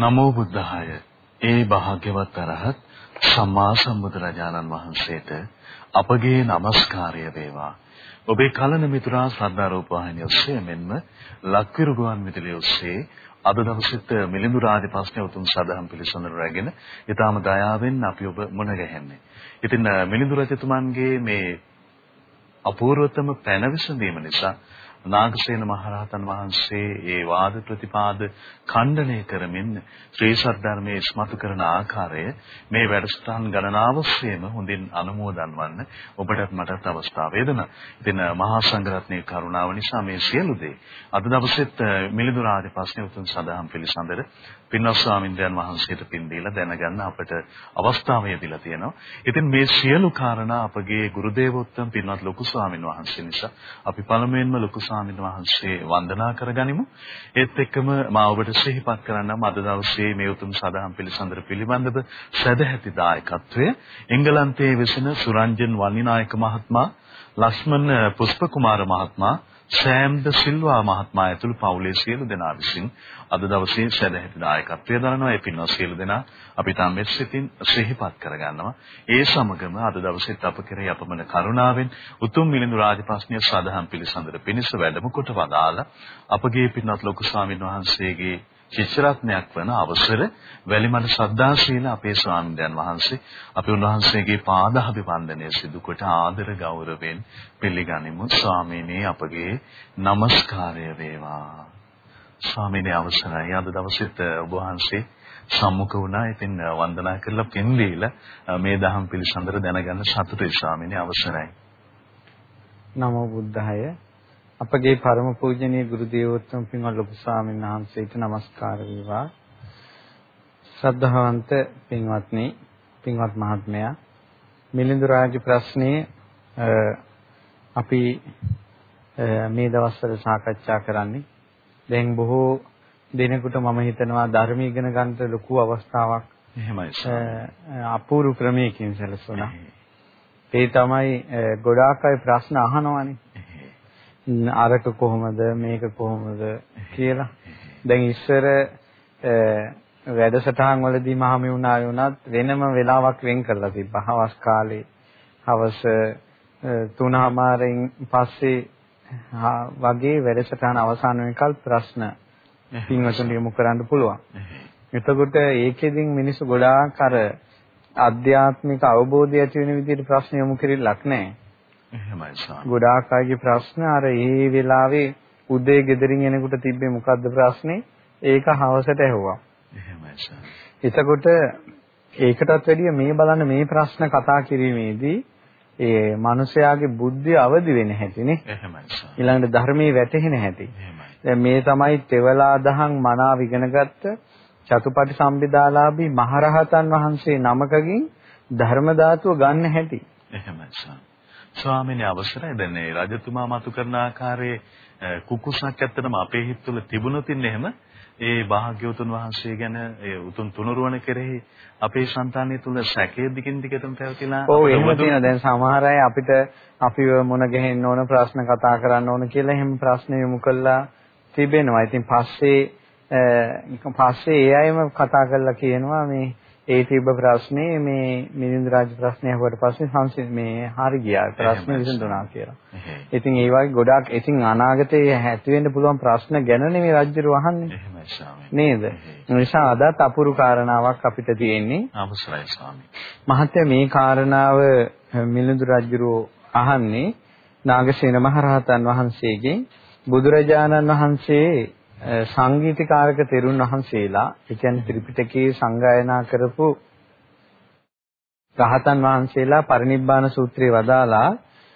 නමෝ බුද්ධාය. ඒ භාග්‍යවත් අරහත් සම්මා සම්බුදුරජාණන් වහන්සේට අපගේ নমස්කාරය වේවා. ඔබේ කලන මිතුරා ශ්‍රද්ධා රූපවාහිනිය ඔස්සේ මෙන්ම ලක්විරු ගුවන් විදුලිය ඔස්සේ අද දවසෙත් මිලිඳු රාජපක්ෂ උතුම් සදහම් පිළිසඳර රැගෙන ඊටාම දයාවෙන් අපි ඔබ මුණ ගැහෙන්නේ. ඉතින් මිලිඳු රජතුමන්ගේ මේ අපූර්වතම පැන විසඳීම නිසා නාගසේන මහරහතන් වහන්සේ ඒ වාද ප්‍රතිපාද ඛණ්ඩනය කරමින් ශ්‍රී සද්ධර්මයේ ඉස්මතු කරන ආකාරය මේ වැඩසටහන් ගණනාවස්සේම හොඳින් අනුමෝදන් වන්න ඔබටත් මටත් අවස්ථාව වේදනා. ඉතින් මහා සංඝරත්නයේ කරුණාව නිසා මේ සියලු දේ අද දවසෙත් මිලිඳු රාජපක්ෂ උතුම් සදාම් පිළිසඳර පින්වත් ස්වාමින්දයන් වහන්සේට පින් දීලා දැනගන්න අපට අවස්ථාව ලැබිලා තියෙනවා. ඉතින් මේ සියලු කාරණා අපගේ ගුරු දේවෝත්තම පින්වත් ලොකු ස්වාමින් වහන්සේ නිසා අපි පළමුවෙන්ම ලොකු ස්වාමින් වහන්සේ වන්දනා කරගනිමු. ඒත් එක්කම මා ඔබට සිහිපත් කරන්නම් අද දවසේ මේ උතුම් සදාම් පිළිසඳර පිළිබඳව සදැහැති දායකත්වය එංගලන්තයේ වෙසෙන සුරංජන් වන්නිනායක මහත්මයා ලක්ෂ්මන් පුෂ්පකුමාර මහත්මයා සෑම්ද සිල්වා මහත්මයා ඇතුළු පවුලේ සියලු දෙනා විසින් අද දවසේ සැදැහැති දායකත්වය දරනවා. ඒ පින්වත් සියලු දෙනා අපි තාමෙත් සිතින් සිහිපත් කරගන්නවා. ඒ සමගම අද දවසේත් අප කෙරෙහි අපමණ කරුණාවෙන් උතුම් මිලිඳු රාජපක්ෂණිය සාධහම් පිළිසඳර පිණිස වැඩම කොට වදාලා අපගේ පින්වත් ලොකු ස්වාමීන් වහන්සේගේ ශිෂ්‍යරත්නයක් වන අවසර වැලිමඩ ශ්‍රද්ධාශීල අපේ ස්වාමීන් වහන්සේ අපි උන්වහන්සේගේ පාදාභිවන්දනය සිදු කොට ආදර ගෞරවයෙන් පිළිගනිමු. ස්වාමීනි අපගේ নমස්කාරය වේවා. ස්වාමීනි අවසරයි. අද දවසෙත් ඔබ වහන්සේ සම්මුඛ වුණා. ඉතින් වන්දනා කරලා පින් දීලා මේ දහම් පිළිසඳර දැනගන්න සතුටුයි ස්වාමීනි. අවසරයි. නමෝ බුද්ධාය. අපගේ පරම පූජනීය ගුරු දේවෝත්තම පින්වත් ලොකු ස්වාමීන් වහන්සේට নমස්කාර වේවා. ශ්‍රද්ධාවන්ත පින්වත්නි, පින්වත් මහත්මයා, මිලිඳු රාජ ප්‍රශ්නයේ අපි මේ දවස්වල සාකච්ඡා කරන්නේ දැන් බොහෝ දිනෙකට මම හිතනවා ධර්ම ඉගෙන ගන්න ලොකු අවස්ථාවක් එහෙමයි අපූර්ව ක්‍රමයකින් සැලසුණා. ඒ තමයි ගොඩාක් අය ප්‍රශ්න අහනවානේ. අරක කොහොමද මේක කොහොමද කියලා. දැන් ඉස්සර වැඩසටහන් වලදී මහමෙවුනා වුණත් වෙනම වෙලාවක් වෙන් කරලා තිබ්බා. හවස් කාලේ හවස 3:00මාරෙන් පස්සේ වගේ වැඩසටහන අවසන් වෙනකල් ප්‍රශ්න පින්වතුන්ට යොමු කරන්න පුළුවන්. එතකොට ඒකෙදින් මිනිස්සු ගොඩාක් අර ආධ්‍යාත්මික අවබෝධය ඇති වෙන විදිහට ප්‍රශ්න යොමු කරෙලක් නැහැ. එහෙමයි සාම. ගොඩාක් අයගේ ප්‍රශ්න අර ඒ වෙලාවේ උදේ ගෙදරින් එනකොට තිබ්බේ මොකද්ද ප්‍රශ්නේ? ඒක හවසට ඇහුවා. එහෙමයි සාම. එතකොට ඒකටත් වැඩිය මේ බලන්න මේ ප්‍රශ්න කතා කිරීමේදී ඒ මිනිස්යාගේ බුද්ධිය අවදි වෙන හැටිනේ. එහෙමයි සාම. ඊළඟට ධර්මයේ වැටහෙන හැටි. එහෙමයි. මේ තමයි තෙවලා දහම් මනාව ඉගෙනගත්ත චතුපටි සම්බිදාලාභී මහරහතන් වහන්සේ නමකකින් ධර්ම ධාතුව ගන්න හැටි. එහෙමයි සාම. ස්වාමීන් අවසරයි. දැන් මේ රජතුමා මතු කරන ආකාරයේ කුකුසක් ඇත්තටම අපේ හිත තුළ තිබුණොත් ඉන්නේ එහෙම ඒ භාග්‍යවතුන් වහන්සේ ගැන ඒ උතුම් තුනුරුවන කෙරෙහි අපේ సంతානය තුල සැකයේ දිගින් දිගටම පැවතිලා ඔව් එහෙම තියෙනවා. දැන් සමහර අය අපිට අපිව මුණ ගැහෙන්න ඕන ප්‍රශ්න කතා කරන්න ඕන කියලා එහෙම ප්‍රශ්න යොමු කළා තිබෙනවා. ඉතින් පස්සේ පස්සේ ඒ අයම කතා කරලා කියනවා මේ ඒ තිබ්බ ප්‍රශ්නේ මේ මිලින්ද රාජ ප්‍රශ්නය අහුවට පස්සේ සංසි මේ හරි ගියා ප්‍රශ්න විසඳුණා කියලා. ඉතින් ඒ වගේ ගොඩාක් ඉතින් අනාගතයේ ඇති වෙන්න පුළුවන් ප්‍රශ්න ගැන නෙමෙයි රාජ්‍යරු අහන්නේ. එහෙමයි ස්වාමී. නේද? නිසා අදත් අපුරු කාරණාවක් අපිට තියෙන්නේ. අවසරයි ස්වාමී. මහත්ය මේ කාරණාව මිලිඳු රාජ්‍යරු අහන්නේ නාගසේන මහරහතන් වහන්සේගෙන් බුදුරජාණන් වහන්සේ සංගීතකාරක තෙරුන් වහන්සේලා ඒ කියන්නේ ත්‍රිපිටකයේ සංගායනා කරපු රහතන් වහන්සේලා පරිනිබ්බාන සූත්‍රයේ වදාලා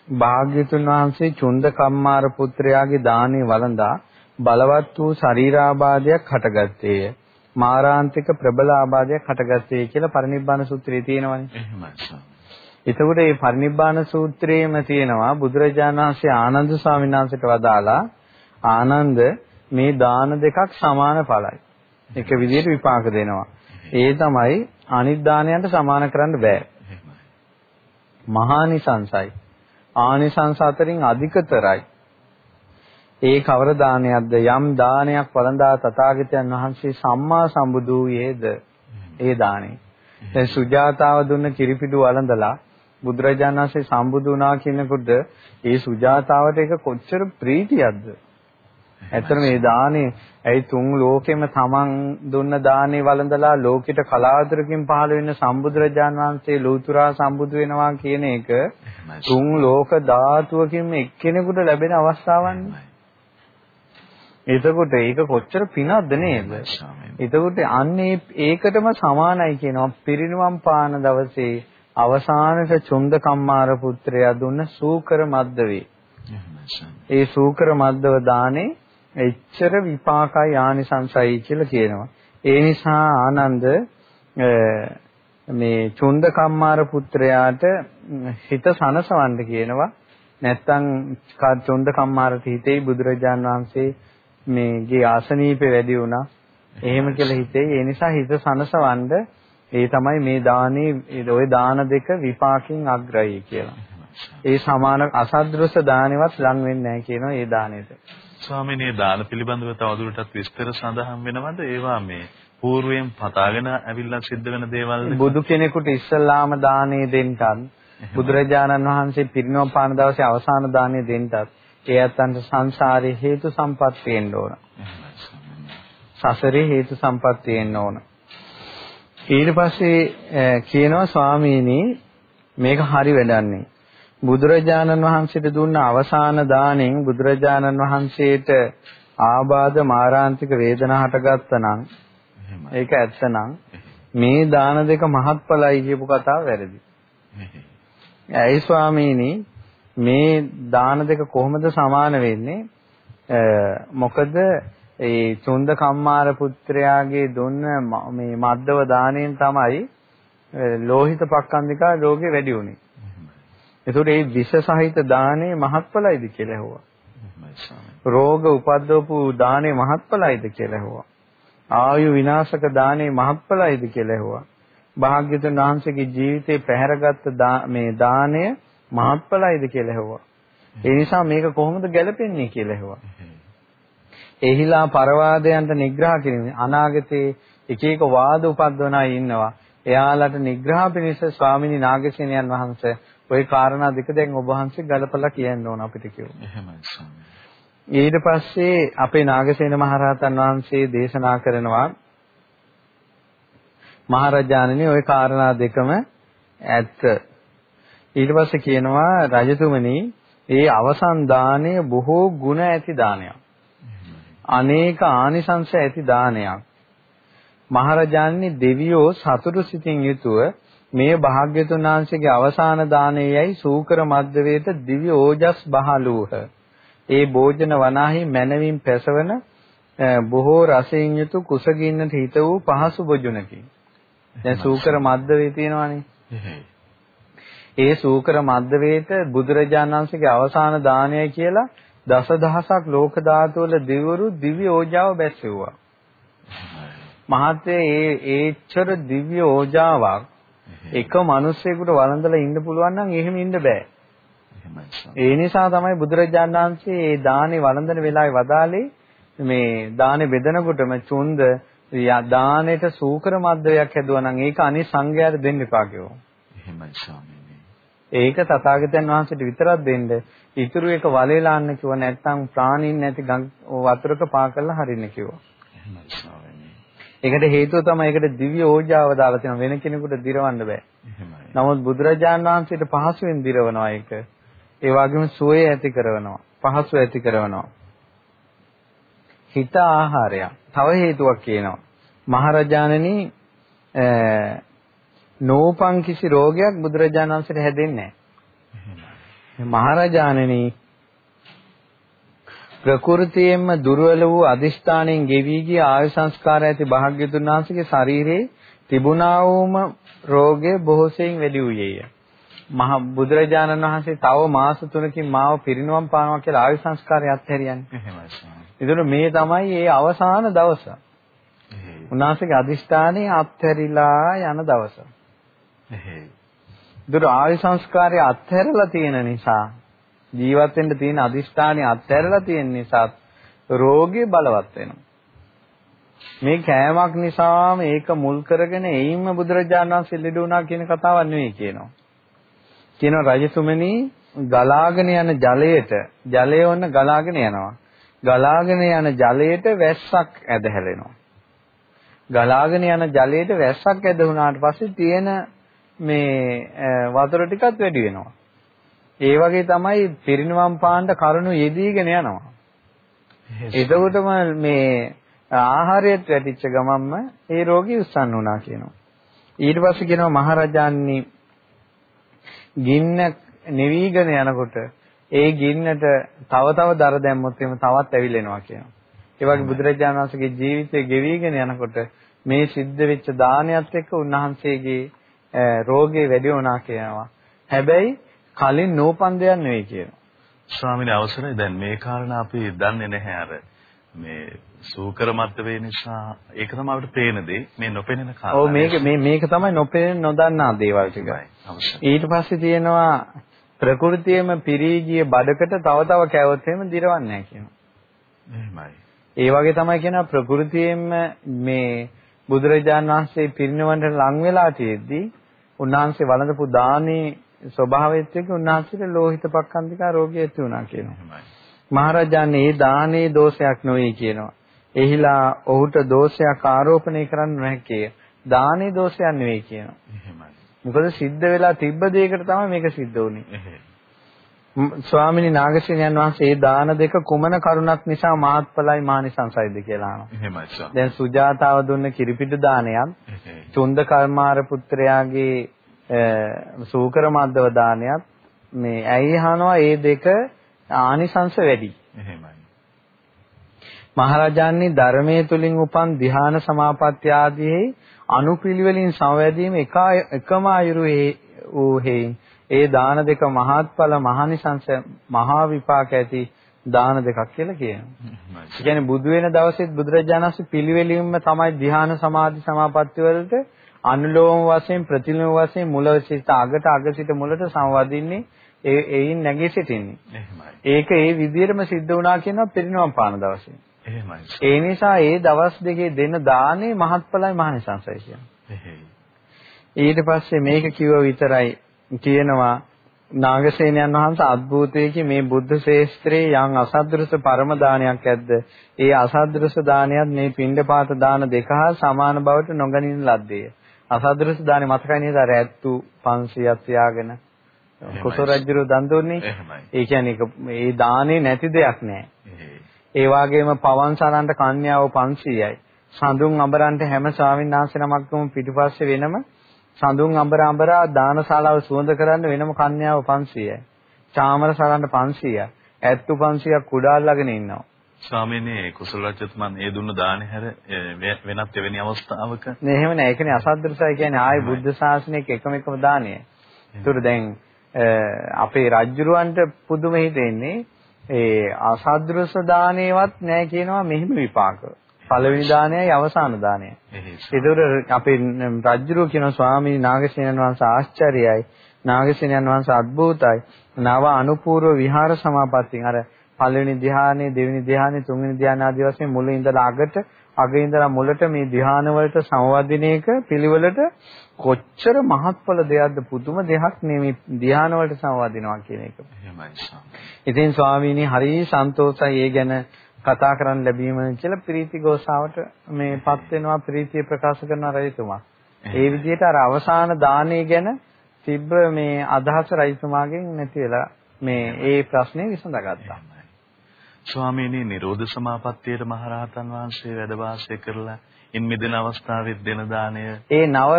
භාග්‍යතුන් වහන්සේ චුන්ද කම්මාර පුත්‍රයාගේ දානේ වළඳා බලවත් වූ ශරීරාබාධයක් හටගත්තේය. මාරාන්තික ප්‍රබල ආබාධයක් හටගත්තේ කියලා පරිනිබ්බාන සූත්‍රයේ තියෙනවනේ. එහෙමයි. එතකොට මේ පරිනිබ්බාන සූත්‍රයේම තියෙනවා බුදුරජාණන් වහන්සේ ආනන්ද ස්වාමීන් වහන්සේට වදාලා ආනන්ද මේ දාන දෙකක් සමාන ඵලයි. එක විදිහට විපාක දෙනවා. ඒ තමයි අනිත් දානයන්ට සමාන කරන්න බෑ. මහානිසංසයි. ආනිසංස අතරින් අධිකතරයි. ඒ කවර දානයක්ද යම් දානයක් වළඳා තථාගතයන් වහන්සේ සම්මා සම්බුදු වූයේද ඒ දානේ. දැන් සුජාතාව දුන්න කිරිපිඩු වළඳලා බුදුරජාණන් වහන්සේ සම්බුදු වුණා කියනකොට ඒ සුජාතාවට ඒක කොච්චර ප්‍රීතියක්ද? ඇත්තට මේ දානේ ඇයි තුන් ලෝකෙම තමන් දුන්න දානේ වළඳලා ලෝකෙට කලාතුරකින් පහළ වෙන සම්බුදුරජාන් වහන්සේ ලෝතුරා සම්බුදු වෙනවා කියන එක තුන් ලෝක ධාතුවකින් එක්කෙනෙකුට ලැබෙන අවස්ථාවන්නේ. එතකොට ඒක කොච්චර පිනක්ද නේද? එතකොට අන්නේ ඒකටම සමානයි කියනවා පිරිනිවන් පාන දවසේ අවසානට චුන්ද කම්මාර පුත්‍රයා දුන්න සූකර මද්දවේ. ඒ සූකර මද්දව දානේ එච්චර විපාකයි ආනිසංසයි කියලා කියනවා. ඒ නිසා ආනන්ද මේ චුන්ද කම්මාර පුත්‍රයාට හිත සනසවන්න කියනවා. නැත්තම් චුන්ද කම්මාරට හිතේ බුදුරජාන් වහන්සේ මේගේ ආසනීපේ වැඩි වුණා. එහෙම කියලා හිතේ. ඒ නිසා හිත සනසවන්න ඒ තමයි මේ දානේ ওই දාන දෙක විපාකින් අග්‍රයි කියලා. ඒ සමාන අසද්දෘස දානෙවත් ලං වෙන්නේ නැහැ කියනවා ඒ දානෙට. ස්වාමිනේ දාන පිළිබඳව තවදුරටත් විස්තර සඳහන් වෙනවද? ඒවා මේ పూర్වයෙන් පතාගෙන ඇවිල්ලා සිද්ධ වෙන දේවල්ද? බුදු කෙනෙකුට ඉස්සල්ලාම දානේ දෙන්නත් බුදුරජාණන් වහන්සේ පිරිනොම් පාන දවසේ අවසාන දානේ දෙන්නත් ඒ අතන්ට සංසාරේ හේතු සම්පත් වෙන්න ඕන. සසරේ හේතු සම්පත් වෙන්න ඕන. ඊට පස්සේ කියනවා ස්වාමීනි මේක හරි වැඩන්නේ. බුදුරජාණන් වහන්සේට දුන්න අවසාන දාණයෙන් බුදුරජාණන් වහන්සේට ආබාධ මාරාන්තික වේදනා හටගත්තා නම් ඒක ඇත්තනම් මේ දාන දෙක මහත්ඵලයි කියපු කතාව වැරදි. ඇයි ස්වාමීනි මේ දාන දෙක කොහොමද සමාන වෙන්නේ? මොකද ඒ චුන්ද කම්මාර පුත්‍රයාගේ දුන්න මේ මද්දව දාණයෙන් තමයි ලෝහිත පක්ඛන්දිකා රෝගේ වැඩි වුනේ. එතකොට මේ විෂ සහිත දානේ මහත්ඵලයිද කියලා ඇහුවා. රෝග උපද්දවපු දානේ මහත්ඵලයිද කියලා ඇහුවා. ආයු විනාශක දානේ මහත්ඵලයිද කියලා ඇහුවා. භාග්‍යතුන් වහන්සේගේ ජීවිතේ පැහැරගත්ත මේ දාණය මහත්ඵලයිද කියලා ඇහුවා. ඒ නිසා මේක කොහොමද ගැලපෙන්නේ කියලා ඇහුවා. එහිලා පරවාදයන්ට නිග්‍රහ කිරීම අනාගතේ එක එක වාද උපද්දවන ඉන්නවා. එයාලට නිග්‍රහ පිණිස ස්වාමිනී නාගසේනයන් වහන්සේ ওই කාරණා දෙක දැන් ඔබ වහන්සේ ගලපලා කියන්න ඕන අපිට කිව්වා. එහෙමයි ස්වාමී. ඊට පස්සේ අපේ නාගසේන මහරහතන් වහන්සේ දේශනා කරනවා මහරජාණනි ওই කාරණා දෙකම ඇත්ත. ඊට පස්සේ කියනවා රජතුමනි ඒ අවසන් දාණය බොහෝ ಗುಣ ඇති දානයක්. අනේක ආනිසංස ඇති දානයක්. මහරජාණනි දෙවියෝ සතුටු සිතින් යුතුව මේ භාග්‍යතුන් වහන්සේගේ අවසාන දානයේයි සූකර මද්දවේත දිව්‍ය ඕජස් බහලූහ. ඒ භෝජන වනාහි මනවින් පැසවන බොහෝ රසයෙන් යුතු කුසගින්නට හිත වූ පහසු භෝජනකි. දැන් සූකර මද්දවේ තියෙනවානේ. ඒ සූකර මද්දවේත බුදුරජාණන් වහන්සේගේ අවසාන දානයයි කියලා දසදහසක් ලෝක ධාතු වල දිවරු දිව්‍ය ඕජාව බැස්සෙව්වා. මහත්යේ ඒ ඒච්චර දිව්‍ය ඕජාවක් එක මිනිස්සෙකුට වළඳලා ඉන්න පුළුවන් නම් එහෙම ඉන්න බෑ. ඒ නිසා තමයි බුදුරජාණන් වහන්සේ මේ දානේ වළඳන වෙලාවේ වදාලේ මේ දානේ බෙදනකොටම චුන්ද දානෙට සූකර මද්දයක් හැදුවා නම් ඒක අනිත් සංඝයාට දෙන්න එපා කිව්වා. එහෙමයි ස්වාමීනි. ඒක තථාගතයන් වහන්සේට විතරක් දෙන්න. ඉතුරු එක වලේලාන්න කිව්ව නැත්නම් ප්‍රාණීන් නැති වතුරක පා කරලා හරින්න කිව්වා. එහෙමයි ස්වාමීනි. ඒකට හේතුව තමයි ඒකට දිව්‍ය ඕජාව දාලා තියෙනවා වෙන කෙනෙකුට දිරවන්න බෑ. නමුත් බුදුරජාන් වහන්සේට පහසුවෙන් දිරවනවා ඒක. ඒ වගේම සුවේ ඇති කරනවා. පහසු ඇති කරනවා. හිත ආහාරය. තව හේතුවක් කියනවා. මහරජාණනි නෝපං කිසි රෝගයක් බුදුරජාණන් වහන්සේට හැදෙන්නේ නැහැ. මහරජාණනි ප්‍රകൃතියෙන්ම දුර්වල වූ අදිෂ්ඨාණයෙන් ගෙවි ගිය ආයු සංස්කාර ඇති භාග්‍යතුන් වහන්සේගේ ශරීරයේ තිබුණා වූම රෝගය බොහෝසෙයින් වැඩි වූයේය. මහ බුදුරජාණන් වහන්සේ තව මාස 3කින් මාව පිරිනුවම් පානවා කියලා ආයු සංස්කාරය අත්හැරියන්නේ. එහෙමයි. මේ තමයි ඒ අවසාන දවස. උන්වහන්සේගේ අදිෂ්ඨානයේ අත්හැරිලා යන දවස. එහෙයි. ඒතර ආයු සංස්කාරය අත්හැරලා තියෙන නිසා ජීවත් වෙන්න තියෙන අදිෂ්ඨානය අත්හැරලා තියෙන නිසා රෝගී බලවත් වෙනවා. මේ කෑමක් නිසාම ඒක මුල් කරගෙන එයින්ම බුදුරජාණන් වහන්සේ ලෙඩ වුණා කියන කතාවක් නෙවෙයි කියනවා. කියනවා රජතුමනි ගලාගෙන යන ජලයට ජලය වන්න ගලාගෙන යනවා. ගලාගෙන යන ජලයට වැස්සක් ඇදහැලෙනවා. ගලාගෙන යන ජලයට වැස්සක් ඇද වුණාට පස්සේ තියෙන මේ වතුර ටිකත් වැඩි වෙනවා. ඒ වගේ තමයි පිරිනවම් පාණ්ඩ කරුණු යෙදීගෙන යනවා. එතකොටම මේ ආහාරයට වැටිච්ච ගමන්ම ඒ රෝගී උස්සන්න වුණා කියනවා. ඊට පස්සේ කියනවා මහරජාණනි ගින්න නිවිගෙන යනකොට ඒ ගින්නට තව තව දර දැම්මොත් එimhe තවත් ඇවිලෙනවා කියනවා. ඒ වගේ බුදුරජාණන් වහන්සේගේ ජීවිතය ගෙවිගෙන යනකොට මේ සිද්ධ වෙච්ච දානයත් එක්ක උන්වහන්සේගේ රෝගේ වැඩි වුණා කියනවා. හැබැයි කලින් නෝපන් දෙයක් නෙවෙයි කියනවා. ස්වාමීන් අවසරයි දැන් මේ කාරණා අපි දන්නේ නැහැ අර මේ සූකර මද්දවේ නිසා ඒක තමයි අපිට පේන දේ මේ නොපෙනෙන කාරණා. ඔව් මේක මේ මේක තමයි නොපෙනෙන නොදන්නා දේවල් ටිකයි. ඊට පස්සේ තියෙනවා ප්‍රകൃතියම පිරීගිය බඩකට තව තව කැවොත් එහෙම දිරවන්නේ නැහැ කියනවා. එහෙමයි. ඒ වගේ තමයි කියනවා ප්‍රകൃතියෙම මේ බුදුරජාන් වහන්සේ පිරිනවන්නට ලං වෙලා තියෙද්දි උන්වහන්සේ වළඳපු දානේ ස්වභාවයත් එක්ක උන්වහන්සේට ලෝහිත පක්ඛන්දිකා රෝගය ඇති වුණා කියනවා. මහරජාණන් ඒ දානේ දෝෂයක් නොවේ කියනවා. එහිලා ඔහුට දෝෂයක් ආරෝපණය කරන්න නොහැකිය. දානේ දෝෂයක් නෙවෙයි කියනවා. මොකද සිද්ධ වෙලා තිබ්බ දෙයකට තමයි මේක සිද්ධ වුනේ. ස්වාමිනී නාගසේනයන් වහන්සේ ඒ දාන දෙක කුමන කරුණක් නිසා මාත්පලයි මානිසංසයිද කියලා අහනවා. එහෙමයි සර්. දැන් සුජාතාව දුන්න කිරිපිටු දානයත් චුන්ද කර්මාර පුත්‍රයාගේ සූකර මද්දව දානයත් මේ ඇයි අහනවා මේ දෙක ආනිසංස වැඩි. එහෙමයි. මහරජාණන් ධර්මයේ තුලින් උපන් ධ්‍යාන සමාපatti ආදී අනුපිළිවෙලින් සංවැදීම එක එකම අයුරු වූ හේයින් ඒ දාන දෙක මහත්ඵල මහනිසංස මහා විපාක ඇති දාන දෙකක් කියලා කියනවා. ඒ කියන්නේ බුදු වෙන දවසෙත් බුදුරජාණන් වහන්සේ පිළිවෙලින්ම තමයි ධ්‍යාන සමාධි සමාපatti වලට අනුලෝම වශයෙන් ප්‍රතිලෝම වශයෙන් මුල සිට අගට අග සිට මුලට සංවදින්නේ ඒ ඒයින් නැගී සිටින්නේ. එහෙමයි. ඒක ඒ විදිහටම සිද්ධ වුණා කියනවා පිරිනවම් පාන දවසේ. එහෙමයි. ඒ නිසා ඒ දවස් දෙකේ දෙන දානේ මහත්ඵලයි මහනිසංසයි කියන්නේ. ඊට පස්සේ මේක කිව්ව විතරයි කියනවා නාගසේනයන් වහන්සේ අද්භූතයේ මේ බුද්ධ ශේස්ත්‍රයේ යම් අසද්දෘස පරම දානයක් ඇද්ද ඒ අසද්දෘස දානයත් මේ පින්ඩපාත දාන දෙක හා සමාන බවට නොගනින ලද්දේ අසද්දෘස දානේ මතකයි නේද? අර ඇත්තු 500ක් තියාගෙන. කුසල රජුරු දන් දුන්නේ. ඒ කියන්නේ ඒ දානේ නැති දෙයක් නෑ. ඒ වගේම පවන් සරන්ට කන්‍යාව 500යි සඳුන් අඹරන්ට හැම ස්වාමීන් වහන්සේ නමක්ම පිටිපස්සේ වෙනම සඳුන් අඹර අඹරා දානශාලාව සුවඳ කරන්න වෙනම කන්‍යාව 500යි. චාමර සරන්න 500යි. ඇත්තු 500ක් කුඩා අල්ලගෙන ඉන්නවා. ස්වාමීනි කුසල රජතුමන් ඒ දුන්න දානේ හැර වෙනත් එවැනි අවස්ථාවක නේ එහෙම නෑ ඒකනේ අසද්දෘසයි කියන්නේ ආයේ බුද්ධ ශාසනයක එකම එකම දානය. ඒතර දැන් අපේ රජුරවන්ට පුදුම හිතෙන්නේ ඒ අසද්දෘස දානේවත් නෑ කියනවා මෙහිම විපාක. පළවෙනි දානයයි අවසාන දානයයි. ඒතකොට අපේ රජුරෝ කියන ස්වාමී නාගසේනන් වහන්සේ ආශ්චර්යයි. නාගසේනන් වහන්සේ අద్භූතයි. නව අනුපූර්ව විහාර සමාපත්තිය. අර පළවෙනි ධ්‍යානෙ, දෙවෙනි ධ්‍යානෙ, තුන්වෙනි ධ්‍යාන ආදී වශයෙන් මුල ඉඳලා අගට, අග ඉඳලා මුලට මේ ධ්‍යාන වලට සංවදිනේක පිළිවෙලට කොච්චර මහත්ඵල දෙයක්ද පුදුම දෙයක් නෙමේ ධ්‍යාන වලට සංවදිනවා කියන එක. ඉතින් ස්වාමීනි හරි සන්තෝෂයි ඒ ගැන කතා කරන්න ලැබීම කියලා ප්‍රීති ගෝසාවට මේපත් වෙනවා ප්‍රීතිය ප්‍රකාශ කරන රජතුමා. ඒ විදිහට අර අවසාන දාණය ගැන තිබ්බ මේ අදහස රජතුමාගෙන් නැති වෙලා මේ ඒ ප්‍රශ්නේ විසඳගත්තා. ස්වාමීනි නිරෝධ සමාපත්තියට මහරහතන් වහන්සේ වැඩ වාසය කරලා ඉන් මිදෙන අවස්ථාවෙත් දෙන දාණය ඒ නව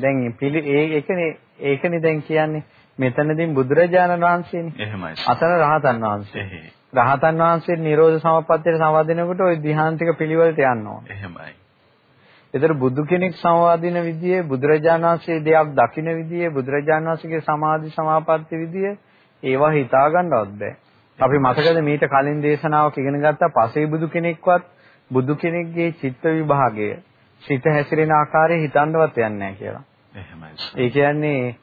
දැන් පිළි ඒකනේ ඒකනේ දැන් කියන්නේ මෙතනදී බුදුරජාණන් වහන්සේනේ. එහෙමයි. අතන රහතන් වහන්සේ. රහතන් වහන්සේ නිරෝධ සමපත්තියට සමවදිනකොට ওই ධ්‍යාන්තික පිළිවෙලට යන්න ඕනේ. එහෙමයි. ඒතර බුදු කෙනෙක් සමවදින විදිය, බුදුරජාණන් වහන්සේ දෙයක් දකින විදිය, බුදුරජාණන් වහන්සේගේ සමාධි සමාපatti විදිය ඒවා හිතා ගන්නවත් බෑ. අපි මතකද මීට කලින් දේශනාවක් ඉගෙන ගත්තා පසේ බුදු කෙනෙක්වත් බුදු කෙනෙක්ගේ චිත්ත විභාගය, සිත හැසිරෙන ආකාරය හිතන්නවත් යන්නේ නැහැ කියලා. එහෙමයි. ඒ කියන්නේ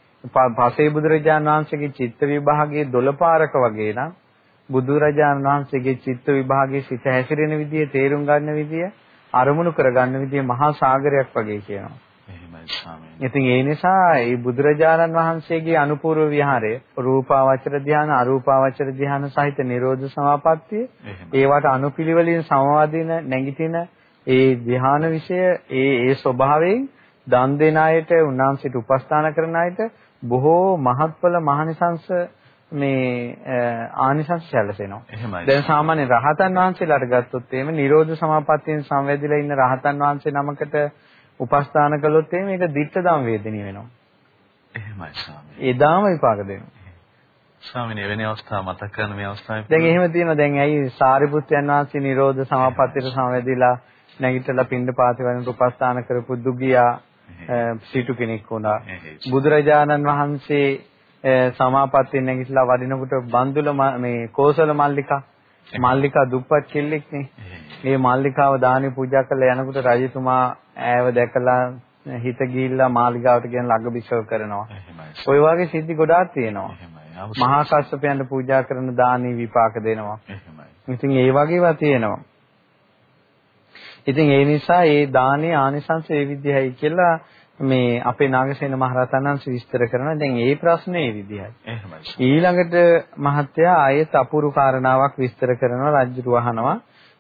පසේ බුදුරජාණන් වහන්සේගේ චිත්ත විභාගයේ 12 පාරක වගේ නම් බුදුරජාණන් වහන්සේගේ චිත්ත විභාගයේ සිත හැසිරෙන විදිය තේරුම් ගන්න විදිය අරමුණු කරගන්න විදිය මහා සාගරයක් වගේ කියනවා. එහෙමයි ස්වාමීනි. ඉතින් ඒ නිසා මේ බුදුරජාණන් වහන්සේගේ අනුපූර්ව විහාරය රූපාවචර ධ්‍යාන අරූපාවචර ධ්‍යාන සහිත නිරෝධ සමාපත්තිය ඒවට අනුපිළිවෙලින් සමවදින නැගිටින ඒ ධ්‍යාන વિષය ඒ ඒ ස්වභාවයෙන් දන් දෙන අයට උන්වහන්සේට උපස්ථාන කරන අයට බොහෝ මහත්ඵල මහනිසංස මේ ආනිසංස සැලසෙනවා. දැන් සාමාන්‍ය රහතන් වහන්සේලාට ගත්තොත් එහෙම නිරෝධ සමාපත්තියෙන් සංවැදිලා ඉන්න රහතන් වහන්සේ නමකට උපස්ථාන කළොත් එහෙම ඒක දිට්ඨ ධම් වේදිනිය වෙනවා. එහෙමයි ස්වාමී. එදාම විපාක දෙනවා. ස්වාමීනි එවැනි අවස්ථා මතක කරන මේ අවස්ථාවේ දැන් එහෙම තියෙනවා දැන් ඇයි සාරිපුත්යන් වහන්සේ නිරෝධ සමාපත්තියට සංවැදිලා නැගිටලා පින්ඩ පාති වලින් උපස්ථාන කරපු දුගියා සිටු කෙනෙක් වුණා. බුදුරජාණන් වහන්සේ සමාපත්තියෙන් නැගිටලා වඩිනකොට බන්දුල මේ කෝසල මල්ලිකා මල්ලිකා දුප්පත් කෙල්ලෙක් නේ. මේ මල්ලිකාව දානි පූජා කරලා යනකොට රජතුමා ඈව දැකලා හිත ගිහිල්ලා මාලිගාවට ගෙන ළඟ බිසව කරනවා. ওই වගේ සිද්ධි ගොඩාක් තියෙනවා. මහා කස්සපයන්ට පූජා කරන දානි විපාක දෙනවා. ඉතින් ඒ වගේවා තියෙනවා. ඉතින් ඒ නිසා ඒ දානේ ආනිසංස ඒ විදිහයි කියලා මේ අපේ නාගසේන මහරහතන් වහන්සේ විස්තර කරනවා. දැන් ඒ ප්‍රශ්නේ ඒ විදිහයි. එහෙමයි. ඊළඟට මහත්තයා ආයෙත් අපූර්ව කාරණාවක් විස්තර කරනවා රජු අහනවා.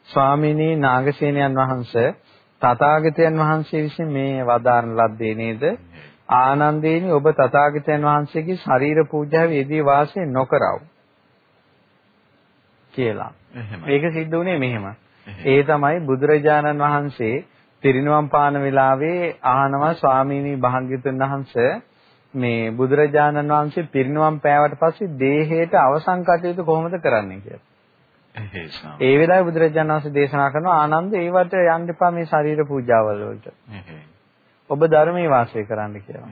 ස්වාමීනි නාගසේනයන් වහන්සේ තථාගතයන් වහන්සේ විසින් මේ වදාරන ලද්දේ නේද? ආනන්දේනි ඔබ තථාගතයන් වහන්සේගේ ශරීර පූජාවේ යෙදී වාසය නොකරව. කියලා. මේක සිද්ධ වුණේ මෙහෙම. ඒ තමයි බුදුරජාණන් වහන්සේ පිරිනුවම් පාන වෙලාවේ අහනවා ස්වාමීනි භාග්‍යතුන් වහන්සේ මේ බුදුරජාණන් වහන්සේ පිරිනුවම් පෑවට පස්සේ දේහයට අවසන් කටයුතු කොහොමද කරන්නේ කියලා. ඒ වෙලාවේ බුදුරජාණන් වහන්සේ දේශනා කරනවා ආනන්ද ඒවට යන්න එපා මේ ශරීර පූජාවල් වලට. ඔබ ධර්මයේ වාසය කරන්න කියලා.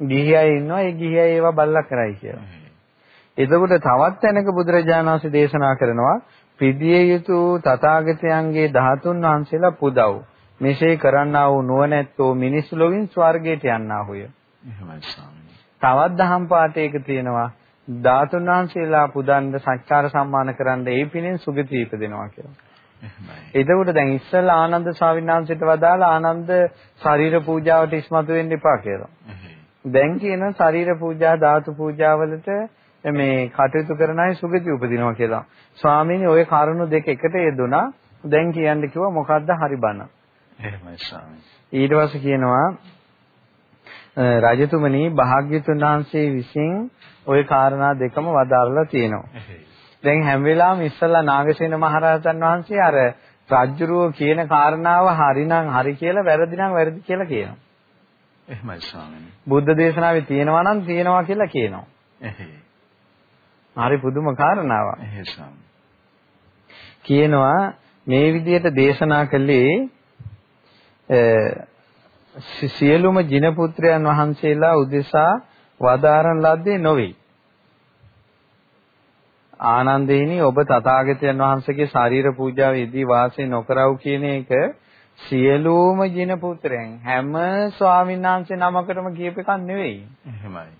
ගිහියයි ඉන්නවා ඒ ගිහියයි ඒවා බල්ලා කරයි කියලා. එතකොට තවත් තැනක බුදුරජාණන් වහන්සේ දේශනා කරනවා පිදිය යුතු තථාගතයන්ගේ ධාතුන් වහන්සේලා පුදව්. මෙසේ කරන්නා වූ නුවණැත්තෝ මිනිස් ලොවින් ස්වර්ගයට යන්නාහුය. එහෙමයි ස්වාමීනි. තවත් දහම් පාඨයක තියෙනවා ධාතුන් වහන්සේලා පුදන්න සත්‍චාර සම්මාන කරන්න ඒ පිණින් සුගති ඉපදෙනවා කියලා. එතකොට දැන් ඉස්සෙල්ලා ආනන්ද ස්වාමීන් වහන්සේට වදාලා ආනන්ද ශරීර පූජාවට ඉස්මතු වෙන්න එපා කියලා. දැන් කියන ශරීර පූජා ධාතු පූජාවලට මේ කටයුතු කරන අය සුගති උපදිනවා කියලා. ස්වාමීනි ওই කරුණු දෙක එකට යෙදුනා. දැන් කියන්න කිව්වා මොකද්ද හරි බණ. එහෙමයි ස්වාමීනි. ඊට පස්සේ කියනවා රජතුමනි භාග්‍යතුන් වහන්සේ විසින් ওই කාරණා දෙකම වදාරලා තියෙනවා. දැන් හැම වෙලාවෙම ඉස්සල්ලා නාගසේන මහරහතන් වහන්සේ අර රජ්ජුරුව කියන කාරණාව හරිනම් හරි කියලා වැරදි නම් වැරදි කියලා කියනවා. එහෙමයි ස්වාමීනි. බුද්ධ දේශනාවේ තියෙනවා නම් තියෙනවා කියලා කියනවා. එහෙයි. හරි පුදුම කාරණාවක්. එහෙයි ස්වාමීනි. කියනවා මේ විදිහට දේශනා කළේ සියලුම ජිනපුත්‍රයන් වහන්සේලා උදෙසා වදාරන ලද්දේ නොවේ. ආනන්දේනි ඔබ තථාගතයන් වහන්සේගේ ශරීර පූජාවේදී වාසය නොකරව කියන එක සියලුම ජිනපුත්‍රයන් හැම ස්වාමීන් වහන්සේ නමකටම කියප එකක් නෙවෙයි. එහෙමයි.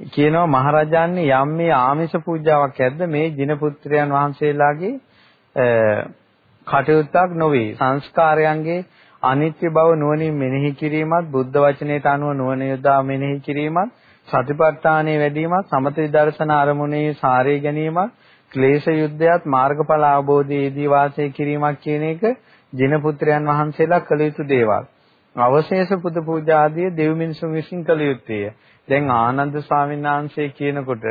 කියනවා මහරජාණන් යම් මේ ආමිෂ පූජාවක් ඇද්ද මේ ජිනපුත්‍රයන් වහන්සේලාගේ කටයුත්තක් නොවේ. සංස්කාරයන්ගේ අනිත්‍ය බව නුවණින් මෙනෙහි කිරීමත් බුද්ධ වචනයට අනුව නුවණ යොදා මෙනෙහි කිරීමත් සතිපට්ඨානයේ වැඩිමත් සමත විදර්ශන අරමුණේ සාරේ ගැනීමත් ක්ලේශ යුද්ධයත් මාර්ගඵල අවබෝධයේදී වාසය කිරීමක් කියන එක ජින පුත්‍රයන් වහන්සේලා කළ යුතු දේවල්. අවශේෂ පුද පූජා ආදී දෙව් මිනිසුන් විසින් කළ යුත්තේය. දැන් ආනන්ද ස්වාමීන් වහන්සේ කියනකොට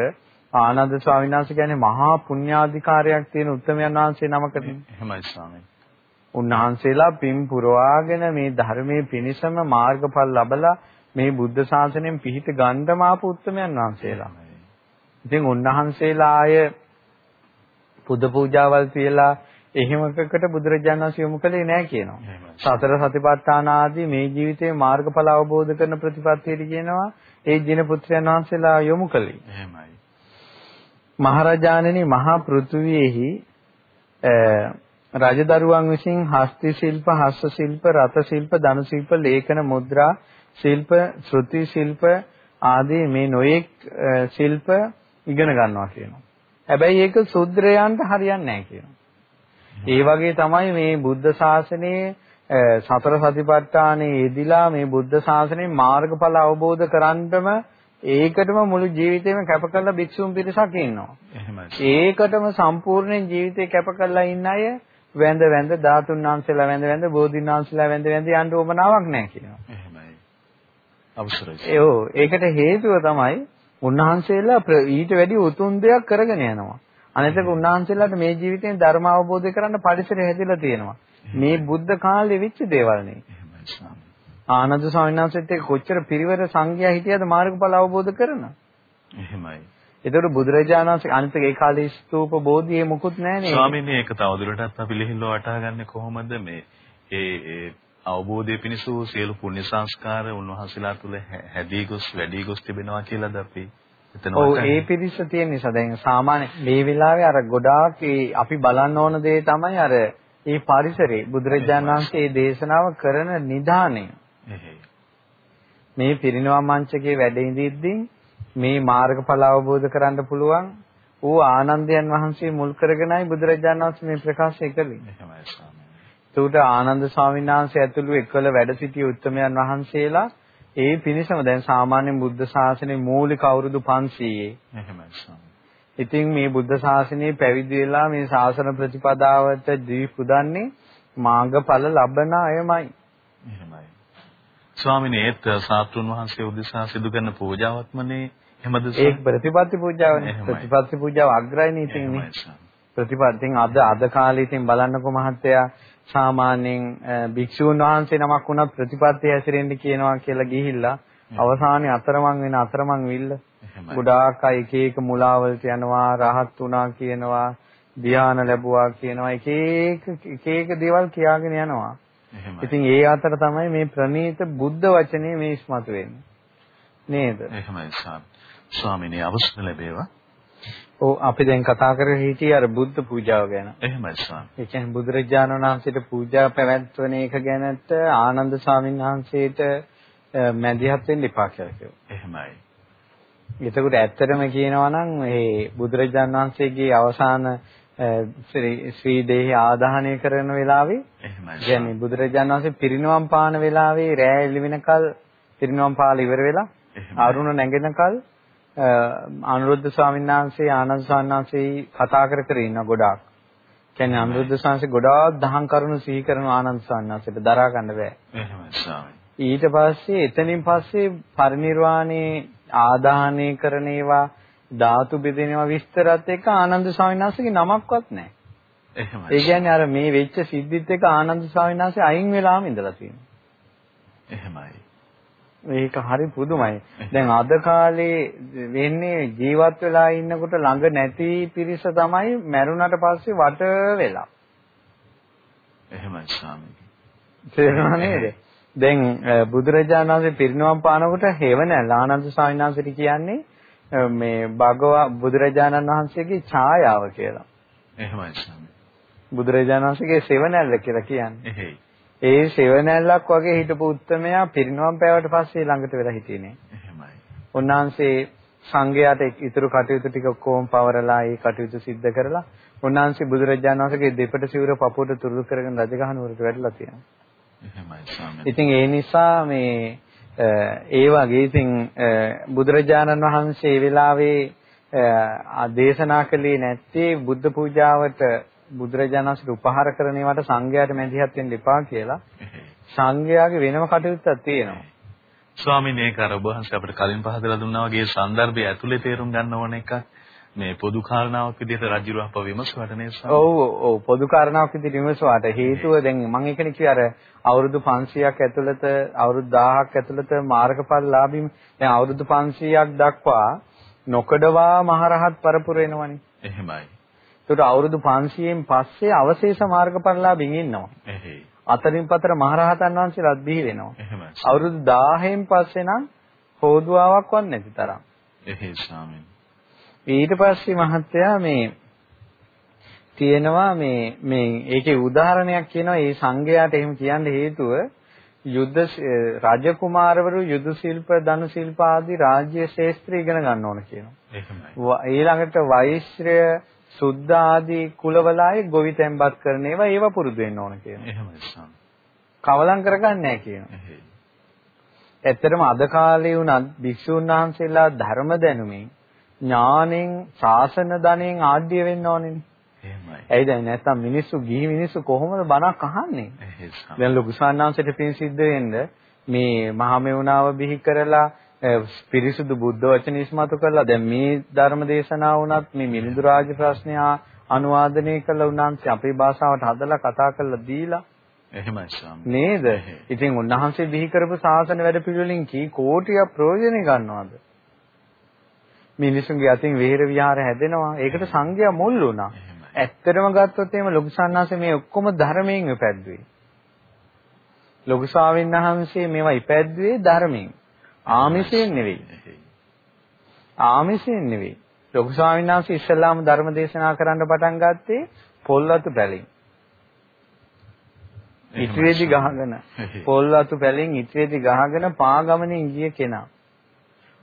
ආනන්ද ස්වාමීන් වහන්සේ කියන්නේ මහා පුණ්‍යාධිකාරයක් තියෙන උත්තමයන් වහන්සේ නමකට. එහෙමයි ස්වාමීන්. උන්වහන්සේලා පින් පුරවාගෙන මේ ධර්මයේ පිනිසම මාර්ගඵල ලබලා මේ බුද්ධ ශාසනයෙන් පිහිට ගන්නම ආපු උත්තමයන් වහන්සේලා. ඉතින් උන්වහන්සේලා ආය පුද පූජාවල් තියලා එහෙමකට බුදුරජාණන් වහන්සේ යොමු කළේ නැහැ කියනවා. සතර සතිපට්ඨාන ආදී මේ ජීවිතේ මාර්ගඵල අවබෝධ කරන ප්‍රතිපත්තියට කියනවා ඒ ජින පුත්‍රයන් වහන්සේලා යොමු කළේ. එහෙමයි. මහරජාණනි මහා පෘථුවියෙහි රජදරුවන් විසින් හස්ති ශිල්ප, හස්ස ශිල්ප, රත ශිල්ප, ධනු ශිල්ප, ලේඛන මුද්‍රා ශිල්ප, ශ්‍රුති ශිල්ප ආදී මේ නොයෙක් ශිල්ප ඉගෙන ගන්නවා කියනවා. හැබැයි ඒක සුද්ධරයන්ට හරියන්නේ නැහැ කියනවා. ඒ වගේ තමයි මේ බුද්ධ ශාසනයේ සතර සතිපට්ඨානයේ යෙදිලා මේ බුද්ධ ශාසනයේ මාර්ගඵල අවබෝධ කරගන්නම ඒකටම මුළු ජීවිතේම කැප කරලා භික්ෂුන් පිරිසක් ඉන්නවා. එහෙමයි. ඒකටම සම්පූර්ණයෙන් ජීවිතේ කැප කරලා ඉන්න අය වැඳ වැඳ ධාතුන් වහන්සේලා වැඳ වැඳ බෝධින් වහන්සේලා වැඳ වැඳ යන්න උවමනාවක් නැහැ කියනවා. එහෙමයි. අවසරයි. ඒෝ ඒකට හේතුව තමයි උන්වහන්සේලා ඊට වැඩි උතුම් දෙයක් කරගෙන යනවා. අනිතක උන්වහන්සේලාට මේ ජීවිතේ ධර්ම අවබෝධ කරන්න පරිසරය හැදිලා තියෙනවා. මේ බුද්ධ කාලේ වෙච්ච දේවල් නේ. ආනන්ද ස්වාමීන් වහන්සේත් එක්ක කොච්චර පිරිවර සංඝයා හිටියද මාර්ගඵල අවබෝධ කරන. එහෙමයි. ඒතකොට බුදුරජාණන් වහන්සේ අනිත් ඒ කාලේ ස්තූප බෝධියේ මුකුත් නැහනේ. ස්වාමීන් මේක තවදුරටත් අපි ලිහිල්ල වටහාගන්නේ කොහොමද මේ ඒ අවබෝධය පිණිස වූ සියලු පුණ්‍ය සංස්කාර උන්වහන්සේලා තුළ හැදී ගොස් වැඩි ගොස් තිබෙනවා කියලාද අපි ඔව් ඒ පිරිස තියෙන නිසා දැන් සාමාන්‍ය මේ වෙලාවේ අර ගොඩාක් අපි බලන්න ඕන දේ තමයි අර ඒ පරිසරේ බුදුරජාණන් වහන්සේ දේශනාව කරන නිධානය. මේ පිරිනවම් මංචකේ වැඩ ඉඳිද්දී මේ මාර්ගඵල අවබෝධ කරගන්න පුළුවන් ඌ ආනන්දයන් වහන්සේ මුල් කරගෙනයි බුදුරජාණන් වහන්සේ මේ ප්‍රකාශය කළේ. ඒකට ආනන්ද ස්වාමීන් වහන්සේ ඇතුළු එක්වල වැඩ සිටිය උත්තමයන් වහන්සේලා ඒ පිණිසම දැන් සාමාන්‍ය බුද්ධ ශාසනයේ මූලික අවුරුදු 500 එහෙමයි ඉතින් මේ බුද්ධ ශාසනයේ පැවිදි වෙලා මේ ශාසන ප්‍රතිපදාවට දී පුදන්නේ මාර්ගඵල ලබන අයමයි. එහෙමයි. ස්වාමීන් ඒත් සාත්‍රුන් වහන්සේ උදෙසා සිදු කරන පූජාවත්මනේ. එහෙමද ඒක ප්‍රතිපත්ති පූජාවනේ. ප්‍රතිපත්ති පූජාව අග්‍රයිනේ ඉතින් ප්‍රතිපත්තියෙන් අද අද කාලේ ඉතින් බලන්නකො මහත්තයා. සාමාන්‍යයෙන් භික්ෂුන් වහන්සේ නමක් වුණත් ප්‍රතිපත්තිය හැසිරෙන්න කියනවා කියලා ගිහිල්ලා අවසානයේ අතරමං වෙන අතරමං විල්ල ගොඩාක් අය එක එක මුලාවලට යනවා රහත් වුණා කියනවා ධ්‍යාන ලැබුවා කියනවා එක එක එක එක දේවල් කියාගෙන යනවා. ඉතින් ඒ අතර තමයි මේ ප්‍රණීත බුද්ධ වචනේ මේ ඉස්මතු වෙන්නේ. නේද? එහෙමයි ස්වාමීනි අවසර ලැබේවා. ඔව් අපි දැන් කතා කරගෙන හිටියේ අර බුද්ධ පූජාව ගැන. එහෙමයි ස්වාමී. ඒ කියන්නේ බුදුරජාණන් වහන්සේට පූජා පැවැත්වන එක ගැනත් ආනන්ද ස්වාමීන් වහන්සේට මැදිහත් වෙන්න එපා කියලා කිව්වා. එහෙමයි. එතකොට ඇත්තටම කියනවා නම් මේ බුදුරජාණන් වහන්සේගේ අවසාන ශ්‍රී දේහය ආදාහනය කරන වෙලාවේ එහෙමයි. කියන්නේ බුදුරජාණන් වහන්සේ පිරිනවම් පාන වෙලාවේ රැය එළි වෙනකල් පිරිනවම් පාල ඉවර වෙලා අරුණ නැගෙනකල් අනුරුද්ධ ස්වාමීන් වහන්සේ ආනන්ද ස්වාමීන් වහන්සේ කතා කර කර ඉන්න ගොඩාක්. කියන්නේ අනුරුද්ධ ස්වාමීන් ගොඩාක් දහම් කරුණු සිහි කරන ආනන්ද ස්වාමීන් වහන්සේට දරා ගන්න බෑ. එහෙමයි. ඊට පස්සේ එතනින් පස්සේ පරිණිරවාණේ ආදාහනය කරන ඒවා ධාතු බෙදෙනවා විස්තරත් එක්ක ආනන්ද ස්වාමීන් වහන්සේගේ නමක්වත් නැහැ. එහෙමයි. ඒ කියන්නේ අර මේ වෙච්ච සිද්ධිත් එක්ක ආනන්ද ස්වාමීන් වහන්සේ අයින් වෙලාම ඉඳලා තියෙනවා. එහෙමයි. ඒක හරි පුදුමයි. දැන් අද කාලේ වෙන්නේ ජීවත් වෙලා ඉන්නකොට ළඟ නැති පිරිස තමයි මැරුණට පස්සේ වට වෙලා. එහෙමයි ස්වාමී. තේරුණා නේද? දැන් බුදුරජාණන් වහන්සේ පිරිනවම් පානකොට හේවණල් ආනන්ද ස්වාමීන් වහන්සේට කියන්නේ මේ භගවා බුදුරජාණන් වහන්සේගේ ඡායාව කියලා. එහෙමයි ස්වාමී. බුදුරජාණන් වහන්සේගේ සෙවණැල්ල කියලා කියන්නේ. එහෙයි. ඒ සෙවණැල්ලක් වගේ හිටපු උත්තමයා පිරිනවම් පෑවට පස්සේ ළඟට වෙලා හිටියේ. එහෙමයි. උන්වහන්සේ සංඝයාට ඉතුරු කටයුතු ටික ඔක්කොම පවරලා ඒ කටයුතු සිද්ධ කරලා උන්වහන්සේ බුදුරජාණන් වහන්සේගේ දෙපට සිවුර පපුවට තුරුදු කරගෙන රජගහනුවරට වැඩලා තියෙනවා. එහෙමයි ස්වාමී. ඉතින් ඒ නිසා මේ ඒ වගේ ඉතින් බුදුරජාණන් වහන්සේ වෙලාවේ දේශනා කළේ නැත්තේ බුද්ධ පූජාවට බුදුරජාණන් වහන්සේට උපහාර කරන ඒවාට සංඝයාට මැදිහත් වෙන්න එපා කියලා සංඝයාගේ වෙනම කටයුත්තක් තියෙනවා. ස්වාමීන් වහන්සේ අර ඔබ වහන්සේ අපිට කලින් පහදලා දුන්නා වගේ සංදර්භය ඇතුලේ තේරුම් ගන්න ඕන එකක් මේ පොදු කාරණාවක් විදිහට රජුරහප විමසුවට නේද ඔව් ඔව් පොදු කාරණාවක් විදිහට විමසුවාට හේතුව දැන් මම ඒකනේ කිව්වේ අර අවුරුදු 500ක් ඇතුළත අවුරුදු 1000ක් ඇතුළත මාර්ගඵල ලාභීම දැන් අවුරුදු 500ක් දක්වා නොකඩවා මහරහත් පරපුර එනවනේ එහෙමයි ඒකට අවුරුදු 500න් පස්සේ අවශේෂ මාර්ගඵලලාභින් ඉන්නවා. එහෙයි. අතරින් පතර මහරහතන් වහන්සේලාත් බිහි වෙනවා. එහෙමයි. අවුරුදු 1000න් පස්සේ නම් හෝදුවාවක් වත් නැති තරම්. එහෙයි ස්වාමීන්. ඊට පස්සේ මහත්තයා මේ තියෙනවා මේ මේ ඒකේ උදාහරණයක් කියනවා මේ සංඝයාට එහෙම කියන්න හේතුව යුද්ධ රජ කුමාරවරු යුද ශිල්ප ධනු ශිල්ප ආදී රාජ්‍ය ශාස්ත්‍ර ඉගෙන ගන්න ඕන කියනවා. එහෙමයි. ඊළඟට වෛශ්‍රය සුද්ධ ආදී කුලවලයි ගොවි තැන්පත් කරන ඒවා ඒව පුරුදු වෙන්න ඕන කියනවා. එහෙමයි. කවලම් කරගන්නේ නැහැ කියනවා. ඇත්තටම අද කාලේ වුණත් භික්ෂුන් වහන්සේලා ධර්ම දැනුමින් ඥාණයෙන් ශාසන ධනෙන් ආඩ්‍ය වෙන්න ඕනේනේ. එහෙමයි. ඇයි දැන් නැත්තම් මිනිස්සු ගිහි මිනිස්සු කොහොමද බණක් අහන්නේ? දැන් ලොකු සාන්නාංශයට පින් සිද්ධ වෙන්න මේ මහමෙවුනාව බිහි කරලා පිරිසුදු බුද්ධ වචන ඉස්මතු කරලා දැන් මේ ධර්ම දේශනාව වුණත් මේ මිලිඳු රාජ ප්‍රශ්නය අනුවාදනය කළ උන්වහන්සේ අපේ භාෂාවට හදලා කතා කරලා දීලා එහෙමයි ස්වාමී. නේද? ඉතින් උන්වහන්සේ බිහි කරපු ශාසන වැඩ පිළිවෙලින් කී කෝටියක් ප්‍රයෝජන ගන්නවද? මිනිසුන්ගේ අතින් විහෙර විහාර හැදෙනවා. ඒකට සංඝයා මුල් වුණා. ඇත්තටම ගත්තොත් එහෙම ලොකු සන්නාසේ මේ ඔක්කොම ධර්මයෙන් ඉපැද්දුවේ. ලොකු ශාවින් වහන්සේ මේවා ඉපැද්දුවේ ධර්මයෙන්. ආමිෂයෙන් නෙවෙයි. ආමිෂයෙන් නෙවෙයි. ලොකු ශාවින් වහන්සේ ඉස්ලාම ධර්ම දේශනා කරන්න පටන් ගත්තේ පොල්වතු පැලින්. ඉතිරේදි ගහගෙන පොල්වතු පැලින් ඉතිරේදි ගහගෙන පාගමනින් ගිය කෙනා.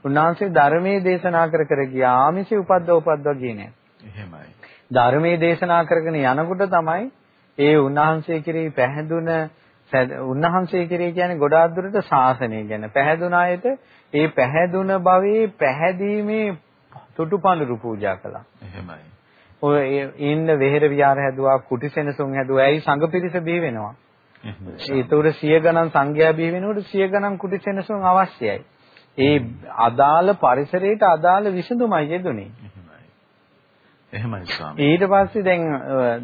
උන්වහන්සේ ධර්මයේ දේශනා කර කර ගියා ආමිෂය උපද්දව උපද්දව ගියේ නෑ. එහෙමයි. ධර්මයේ දේශනා කරගෙන යනකොට තමයි ඒ උන්වහන්සේ කෙරෙහි පැහැදුන උන්වහන්සේ කෙරෙහි කියන්නේ ගොඩාක් දුරට ශාසනය ගැන පැහැදුන අයට ඒ පැහැදුන භවයේ පැහැදීමේ තුටුපඳුරු පූජා කළා. එහෙමයි. ඔය ඉන්න වෙහෙර විහාර හැදුවා කුටි සෙනසුන් හැදුවා. ඇයි සංඝ පිරිස බිහි වෙනවා. ඒතකොට සිය ගණන් සංඝයා බිහි වෙනකොට සිය ගණන් කුටි සෙනසුන් අවශ්‍යයි. ඒ අදාළ පරිසරයට අදාළ විසඳුමයි යෙදුනේ. එහෙමයි ස්වාමී. ඊට පස්සේ දැන්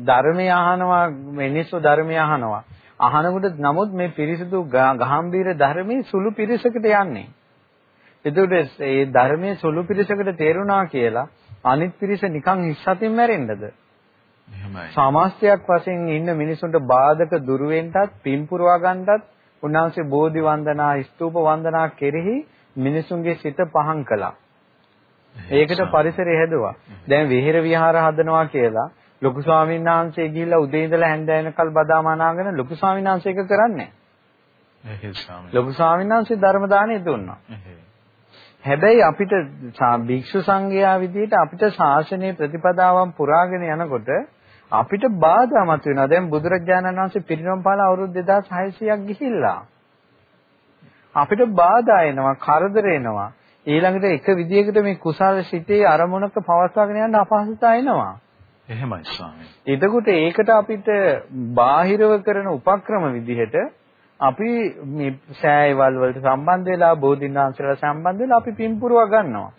ධර්මය අහනවා මිනිස්සු ධර්මය අහනවා. අහනකොට නමුත් මේ පිරිසිදු ගාම්භීර ධර්මයේ සුළු පිරිසකට යන්නේ. එතකොට මේ ධර්මයේ සුළු පිරිසකට තේරුණා කියලා අනිත් පිරිස නිකන් හිස්සතින් මැරෙන්නද? එහෙමයි. සමාස්තයක් වශයෙන් ඉන්න මිනිසුන්ට බාධක දුරු වෙන්නත් පින් පුරවා ගන්නත් උන්වහන්සේ බෝධි වන්දනා ස්තූප වන්දනා කෙරෙහි මිනිසුන්ගේ සිත පහන් කළා. ඒකට පරිසරය හැදුවා. දැන් විහෙර විහාර හදනවා කියලා ලොකු ස්වාමීන් වහන්සේ ගිහිල්ලා උදේ ඉඳලා හැන්ද වෙනකල් බදාම අනාගෙන ලොකු ස්වාමීන් වහන්සේ එක කරන්නේ ලොකු ස්වාමීන් වහන්සේ ධර්ම දාණය දුන්නා. හැබැයි අපිට භික්ෂු සංඝයා විදිහට අපිට ශාසනයේ ප්‍රතිපදාවන් පුරාගෙන යනකොට අපිට බාධා මතුවෙනවා. දැන් බුදුරජාණන් වහන්සේ පිරිනොම් පාලා අවුරුදු 2600ක් ගිහිල්ලා. අපිට බාධා එනවා, කරදර එනවා. ඊළඟට එක විදියකට මේ කුසල සිතේ අරමුණක පවත්වාගෙන යන්න අපහසුතාව එනවා. එහෙමයි ස්වාමී. එතකොට ඒකට අපිට බාහිරව කරන උපක්‍රම විදිහට අපි මේ සෑයවල් වලට සම්බන්ධ වෙලා බෝධිනාංශලා සම්බන්ධ වෙලා අපි පින්පුරව ගන්නවා.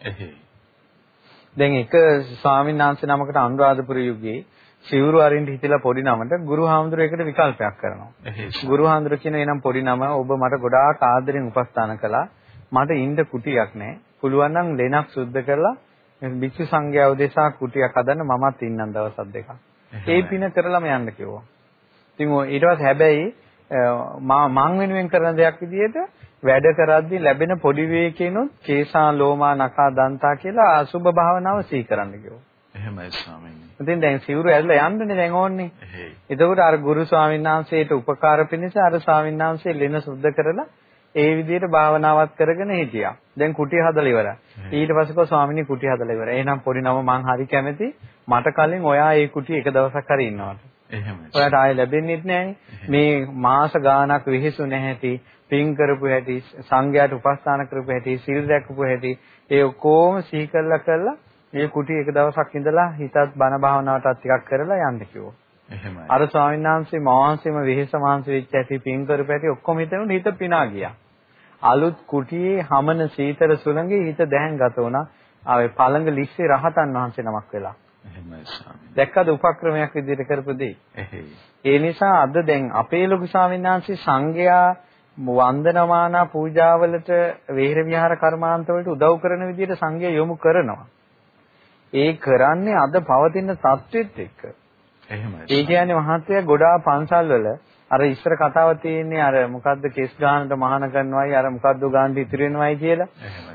දැන් එක ස්වාමීන් වහන්සේ නමකට අනුරාධපුර යුගයේ සිවුරු අරින්න හිතලා පොඩි නමට ගුරු හාමුදුරුවෝ එකට විකල්පයක් කරනවා. ගුරු හාමුදුරුවෝ කියන එනම් පොඩි නම ඔබ මට ගොඩාක් ආදරෙන් උපස්ථාන කළා. මට ඉන්න කුටියක් නැහැ. පුළුවන් නම් ලෙනක් සුද්ධ කරලා භික්ෂු සංඝයා උදෙසා කුටියක් හදන්න මමත් ඉන්නම් දවස් දෙකක්. ඒ පින කරලම යන්න කිව්වා. ඉතින් ඊට පස්සේ හැබැයි මං වෙනුවෙන් කරන දෙයක් විදිහට වැඩ කරද්දී ලැබෙන පොඩි වේකේනොත් කේසා ලෝමා නඛා දන්තා කියලා අසුභ භාවනාව සිහි කරන්න කිව්වා. එහෙමයි ස්වාමීනි. ඉතින් දැන් සිවුරු ඇරලා යන්නනේ දැන් ඕන්නේ. එතකොට අර ගුරු ස්වාමීන් වහන්සේට උපකාර පිණිස අර ස්වාමීන් වහන්සේ ලෙන සුද්ධ කරලා ඒ විදිහට භාවනාවක් කරගෙන හිටියා. දැන් කුටිය හදලා ඉවරයි. ඊට පස්සේ කෝ ස්වාමිනී කුටිය හදලා ඉවරයි. එහෙනම් පොඩි නම මං හරි කැමති. මට කලින් ඔයා ඒ කුටිය එක දවසක් හරි ඉන්නවට. එහෙමයි. ඔයාට ආයෙ ලැබෙන්නේ නැහැ. මේ මාස ගාණක් වෙහෙසු නැහැටි, පින් කරපු හැටි, සංඝයාට උපස්ථාන කරපු හැටි, සිල් රැකපු හැටි, ඒ ඔක්කොම සිහි කරලා කරලා මේ කුටිය එක දවසක් ඉඳලා හිතත් බණ භාවනාවටත් ටිකක් කරලා යන්න කිව්වා. එහෙමයි. අර ස්වාමීන් වහන්සේ මවන්සේම වෙහෙස මාංශ වෙච්ච ඇති පින් කරපු හැටි ඔක්කොම හිතනොත් හිත පිනා ගියා. අලුත් කුටියේ හමන සීතල සුළඟේ හිත දැහැන්ගත වුණා. ආවේ පළඟ ලිස්සේ රහතන් වහන්සේ නමක් වෙලා. දැක්කද උපක්‍රමයක් විදිහට කරපු දෙයි. ඒ නිසා අද දැන් අපේ ලොකු ස්වාමීන් වහන්සේ සංඝයා වන්දනමානා පූජාවලට විහාර කර්මාන්ත වලට උදව් කරන විදිහට සංඝයා යොමු කරනවා. ඒ කරන්නේ අද පවතින තත්ත්වෙත් එක්ක. එහෙමයි. ඒ කියන්නේ මහත්ය ගොඩාක් පන්සල් වල අර ඉස්සර කතාව තියෙන්නේ අර මොකද්ද කෙස් ගානට මහාන කරනවායි අර මොකද්ද ගානට ඉතිරි වෙනවායි කියලා.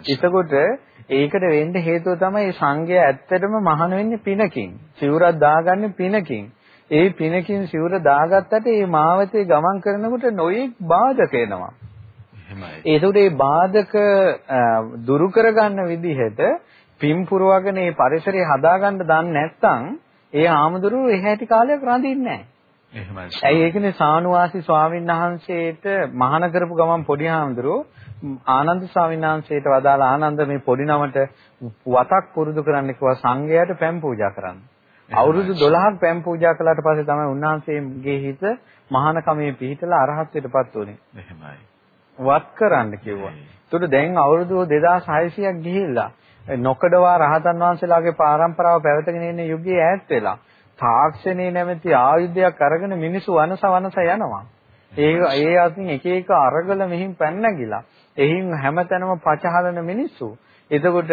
එතකොට ඒකට වෙන්න හේතුව තමයි සංඝය ඇත්තටම මහාන වෙන්නේ පිනකින්. සිවුරක් දාගන්නේ පිනකින්. ඒ පිනකින් සිවුර දාගත්තට මේ මාවතේ ගමන් කරනකොට නොයෙක් බාධක එනවා. එහෙමයි. ඒකට මේ බාධක දුරු කරගන්න විදිහට පින් පුරවගෙන මේ පරිසරය හදාගන්න දන්නේ නැත්නම් ඒ ආමඳුරු එහැටි කාලයක් රඳින්නේ නැහැ. එහෙමයි. ඇයි ඒකනේ සානුවාසි ස්වාමීන් වහන්සේට මහාන කරපු ගමන් පොඩි ආමඳුරු ආනන්ද ස්වාමීන් වහන්සේට වදාළ ආනන්ද මේ පොඩි නමට වතක් පුරුදු කරන්න කිව්වා සංඝයාට පැන් පූජා කරන්න. අවුරුදු 12ක් පැන් පූජා කළාට පස්සේ තමයි උන්වහන්සේගේ හිත මහාන කමේ පිහිටලා අරහත්ත්වයටපත් උනේ. එහෙමයි. වත් කරන්න කිව්වා. ඒතකොට දැන් අවුරුදු 2600ක් ගිහිල්ලා නොකඩවා රහතන් වහන්සේලාගේ පාරම්පරාව පැවතගෙන ඉන්න යුගයේ ඈත් වෙලා තාක්ෂණයේ නැමැති ආයුධයක් අරගෙන මිනිස්සු වනස වනස යනවා. ඒ ඒ අතින් එක එක අරගල මෙහින් පැන නැගිලා. එහින් හැමතැනම පචහලන මිනිස්සු. එතකොට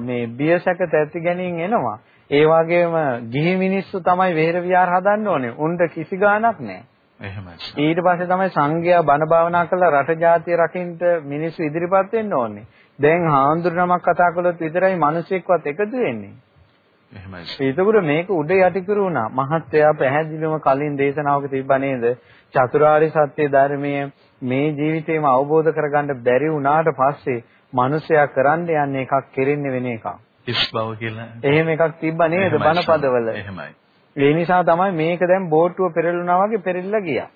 මේ බියසක තැති ගැනීම එනවා. ඒ වගේම ගිහි මිනිස්සු තමයි වෙහෙර විහාර හදන්න ඕනේ. උන්ට කිසි ගාණක් නැහැ. එහෙමයි. ඊට පස්සේ තමයි සංඝයා බණ භාවනා කරලා රට ජාතිය රකින්න මිනිස්සු ඉදිරිපත් වෙන්න ඕනේ. දැන් හාමුදුරු නමක් කතා කළොත් විතරයි මිනිසෙක්වත් එකතු වෙන්නේ. එහෙමයි. ඒකවල මේක උඩ යටි කරුණා. මහත්යා පැහැදිලිවම කලින් දේශනාවක තිබ්බ නේද? චතුරාර්ය සත්‍ය ධර්මයේ මේ ජීවිතේම අවබෝධ කරගන්න බැරි වුණාට පස්සේ මිනිසයා කරන්න යන්නේ එකක් කෙරෙන්නේ වෙන එකක්. ඉස් බව කියලා. එහෙම එකක් තිබ්බ නේද බණපදවල. එහෙමයි. ඒ නිසා තමයි මේක දැන් බෝට්ටුව පෙරළුණා වගේ පෙරලිලා ගියා.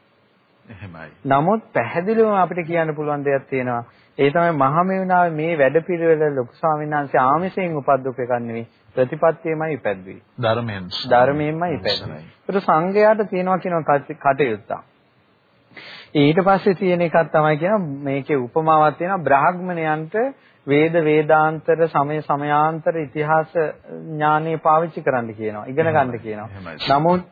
එහෙමයි. නමුත් පැහැදිලිවම අපිට කියන්න පුළුවන් දෙයක් තියෙනවා. ඒ තමයි මහමෙවුනාවේ මේ වැඩපිළිවෙල ලොකු ස්වාමීන් වහන්සේ ආමිෂයෙන් උපද්දපු එකක් නෙවෙයි ප්‍රතිපත්තියමයි ඉපැද්දුවේ. ධර්මයෙන්. ධර්මයෙන්මයි ඉපැද්දුවේ. ඒක සංඝයාට තියෙනවා කියන කටයුත්ත. ඊට පස්සේ තියෙන එකක් තමයි කියන මේකේ උපමාවක් තියෙනවා බ්‍රාහ්මණයන්ට වේද වේදාන්තර සමය සමයාන්තර ඉතිහාස ඥානෙ පාවිච්චි කරන්න කියනවා. ඉගෙන ගන්න කියනවා. නමුත්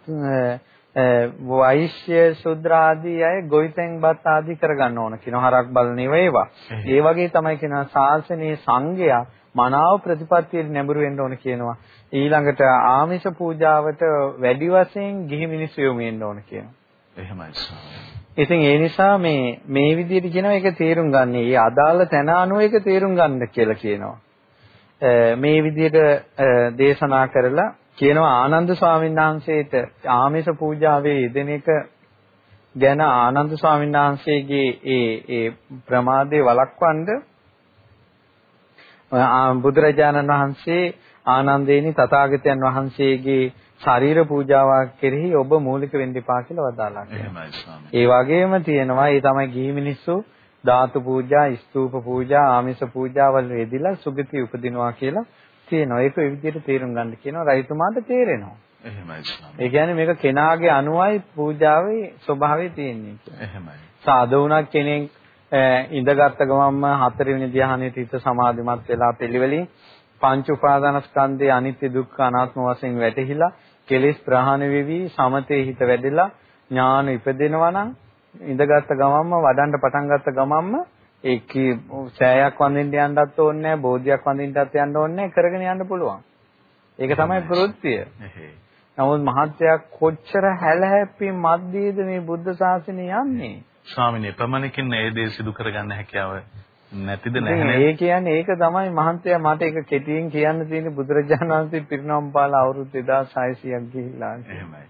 වෛශ්‍ය ශුද්‍ර ආදී අය ගොවිතැන්පත් ආදී කරගන්න ඕන කියන හරක් බලන ඒවා. ඒ වගේ තමයි කියනවා ශාසනීය සංඝයා මනාව ප්‍රතිපත්තියට නැඹුරු වෙන්න ඕන කියනවා. ඊළඟට ආමිෂ පූජාවට වැඩි වශයෙන් ගිහි මිනිස්සු යොමු වෙන්න ඕන කියනවා. එහෙමයි ඉතින් ඒ නිසා මේ මේ විදිහට කියනවා ඒක තේරුම් ගන්න. ඒ අදාළ තැන අනුව ඒක තේරුම් ගන්න කියලා කියනවා. මේ විදිහට දේශනා කරලා කියනවා ආනන්ද ස්වාමීන් වහන්සේට ආමිෂ පූජාවේ යෙදෙන එක ගැන ආනන්ද ස්වාමීන් වහන්සේගේ ඒ ඒ ප්‍රමාදේ වළක්වන්න බුදුරජාණන් වහන්සේ ආනන්දේනි තථාගතයන් වහන්සේගේ ශරීර පූජාවක් කෙරෙහි ඔබ මූලික වෙන්න එපා කියලා වදාළා. එහෙමයි ස්වාමී. ඒ වගේම තියෙනවා ඒ තමයි ගිහි මිනිස්සු ධාතු පූජා, ස්තූප පූජා, ආමිෂ පූජාවල් වේදිලා සුගති උපදිනවා කියලා තියෙනවා. ඒක ඒ විදිහට තේරුම් ගන්න කියනවා. රයිතුමාට තේරෙනවා. එහෙමයි ස්වාමී. ඒ කියන්නේ මේක කෙනාගේ අනුවයි පූජාවේ ස්වභාවය තියෙන්නේ. එහෙමයි. සාද වුණා කෙනෙක් ඉඳගත් ගමන්ම හතරවෙනි ධ්‍යානෙට හිත සමාධිමත් වෙලා පිළිවෙලින් පංච උපාදානස්කන්ධයේ අනිත්‍ය දුක්ඛ අනාත්ම වශයෙන් වැටහිලා කෙලෙස් ප්‍රහාණය වෙවි සමතේ හිත වැඩිලා ඥාන ඉපදෙනවා නම් ඉඳගත් ගමන්ම වඩන්න පටන් ගත්ත ගමන්ම ඒක සෑයක් වඳින්න යන්නත් ඕනේ නැහැ, බෝධියක් වඳින්නත් යන්න ඕනේ නැහැ, කරගෙන යන්න පුළුවන්. ඒක තමයි ප්‍රවෘත්තිය. නමුත් මහත්යක් කොච්චර හැලහැප්පි මැද්දේද මේ බුද්ධ ශාසනය යන්නේ? ස්වාමිනේ ප්‍රමණකින් මේ දේ සිදු කරගන්න හැකියාව නැතිද නැහැ ඒ කියන්නේ ඒක තමයි මහන්තයා මට ඒක කෙටියෙන් කියන්න තියෙන බුදුරජාණන් වහන්සේ පිරිනොම් පාලා අවුරුදු 2600ක් ගිහිල්ලා. එහෙමයි.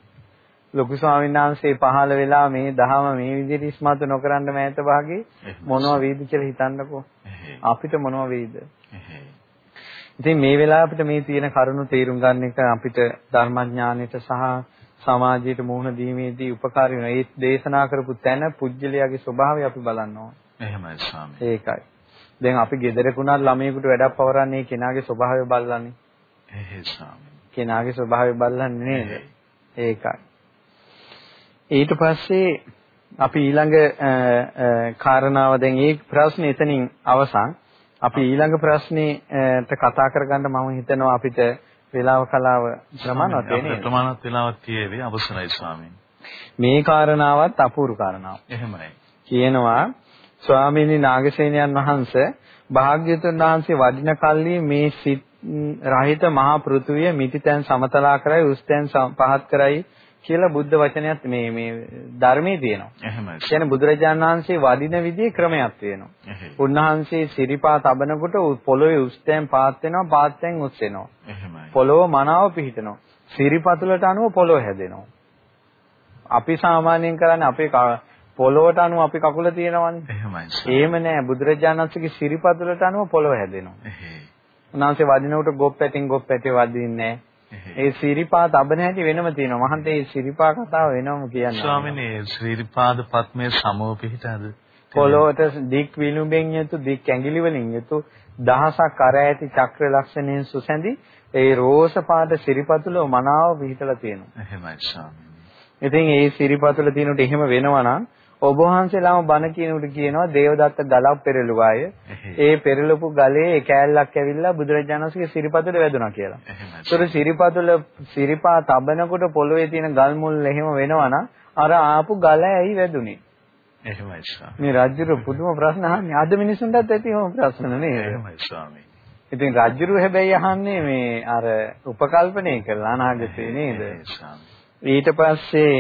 ලොකු ස්වාමීන් වහන්සේ පහළ වෙලා මේ දහම මේ විදිහට ඉස්මතු නොකරන්න මෑත භාගේ මොනවා වේද කියලා හිතන්නකෝ. අපිට මොනවා වේද? ඉතින් මේ වෙලාව අපිට මේ තියෙන කරුණු තේරුම් ගන්න එක අපිට ධර්මඥානෙට සහ සමාජයට මුහුණ දීමේදී උපකාරී වෙනවා. ඒ දේශනා කරපු තැන පුජ්‍යලයාගේ ස්වභාවය අපි බලන්න ඕන. එහෙමයි ස්වාමී. ඒකයි. දැන් අපි ගෙදරකුණත් ළමයෙකුට වැඩක් පවරන්නේ කෙනාගේ ස්වභාවය බලලානේ. එහෙයි ස්වාමී. කෙනාගේ ස්වභාවය බලන්නේ නේද? ඒකයි. ඊට පස්සේ අපි ඊළඟ කාරණාව දැන් ඒ ප්‍රශ්නේ එතනින් අවසන්. අපි ඊළඟ ප්‍රශ්නේට කතා කරගන්න මම හිතනවා අපිට වේලාව කලාව ප්‍රමාණවත් වෙන්නේ. ප්‍රමාණවත් වේලාවක් තියේවි අවසරයි ස්වාමීන්. මේ කාරණාවත් අපූර්ව කාරණාවක්. එහෙමයි. කියනවා ස්වාමීනි නාගසේනයන් වහන්සේ භාග්‍යතුන් වහන්සේ වඩින කල්ලි මේ සිත් රහිත මහා පෘථුවිය මිටිතෙන් සමතලා කරයි උස්තෙන් පහත් කරයි කියලා බුද්ධ වචනයත් මේ මේ ධර්මයේ තියෙනවා. එහෙමයි. කියන්නේ බුදුරජාණන් වහන්සේ වදින විදිහේ ක්‍රමයක් තියෙනවා. උන්වහන්සේ සිරිපා තබනකොට පොළොවේ උස්තෙන් පාත් වෙනවා පාත්ෙන් උස් වෙනවා. එහෙමයි. පොළොව මනාව පිහිටනවා. සිරිපතුලට අනුව පොළොව හැදෙනවා. අපි සාමාන්‍යයෙන් කරන්නේ අපේ පොළොවට අනුව අපි කකුල තියෙනවනේ. එහෙමයි. එහෙම නෑ බුදුරජාණන් වහන්සේගේ සිරිපතුලට අනුව පොළොව හැදෙනවා. එහෙයි. උන්වහන්සේ වදිනකොට ගොප් පැටින් ගොප් පැටේ වදින්නේ ඒ සිරිපා තබන හැටි වෙනම තියෙනවා. මහන්ට ඒ සිරිපා කතාව වෙනම කියන්නේ. ස්වාමිනේ ශ්‍රීපාද පත්මේ සමව පිහිටාද? පොළොවට දික් විලුඹෙන් යුතු දික් ඇඟිලි වලින් යුතු දහසක් අර ඇති චක්‍ර ලක්ෂණයෙන් සුසැඳි ඒ රෝස පාට සිරිපතුල මනාව පිහිටලා තියෙනවා. එහෙමයි ස්වාමීනි. ඉතින් ඒ සිරිපතුල තියෙනට එහෙම වෙනවා නම් ඔබ වහන්සේලාම බණ කියනකොට කියනවා දේවදත්ත ගලක් පෙරළුවාය. ඒ පෙරළපු ගලේ කෑල්ලක් ඇවිල්ලා බුදුරජාණන් වහන්සේගේ සිරිපතුල වැදුනා කියලා. ඒතර සිරිපතුල සිරිපා තබනකොට පොළවේ තියෙන ගල් මුල් එහෙම වෙනවනම් අර ආපු ගල ඇයි වැදුනේ? එහෙමයි ස්වාමී. මේ රාජ්‍යරු පුදුම ප්‍රශ්න අහන්නේ. අද මිනිසුන්ටත් ඇති එහෙම ප්‍රශ්න නේද? එහෙමයි ස්වාමී. ඉතින් රාජ්‍යරු හැබැයි අහන්නේ මේ අර උපකල්පනය කරලා අනාගතේ නේද? ඊට පස්සේ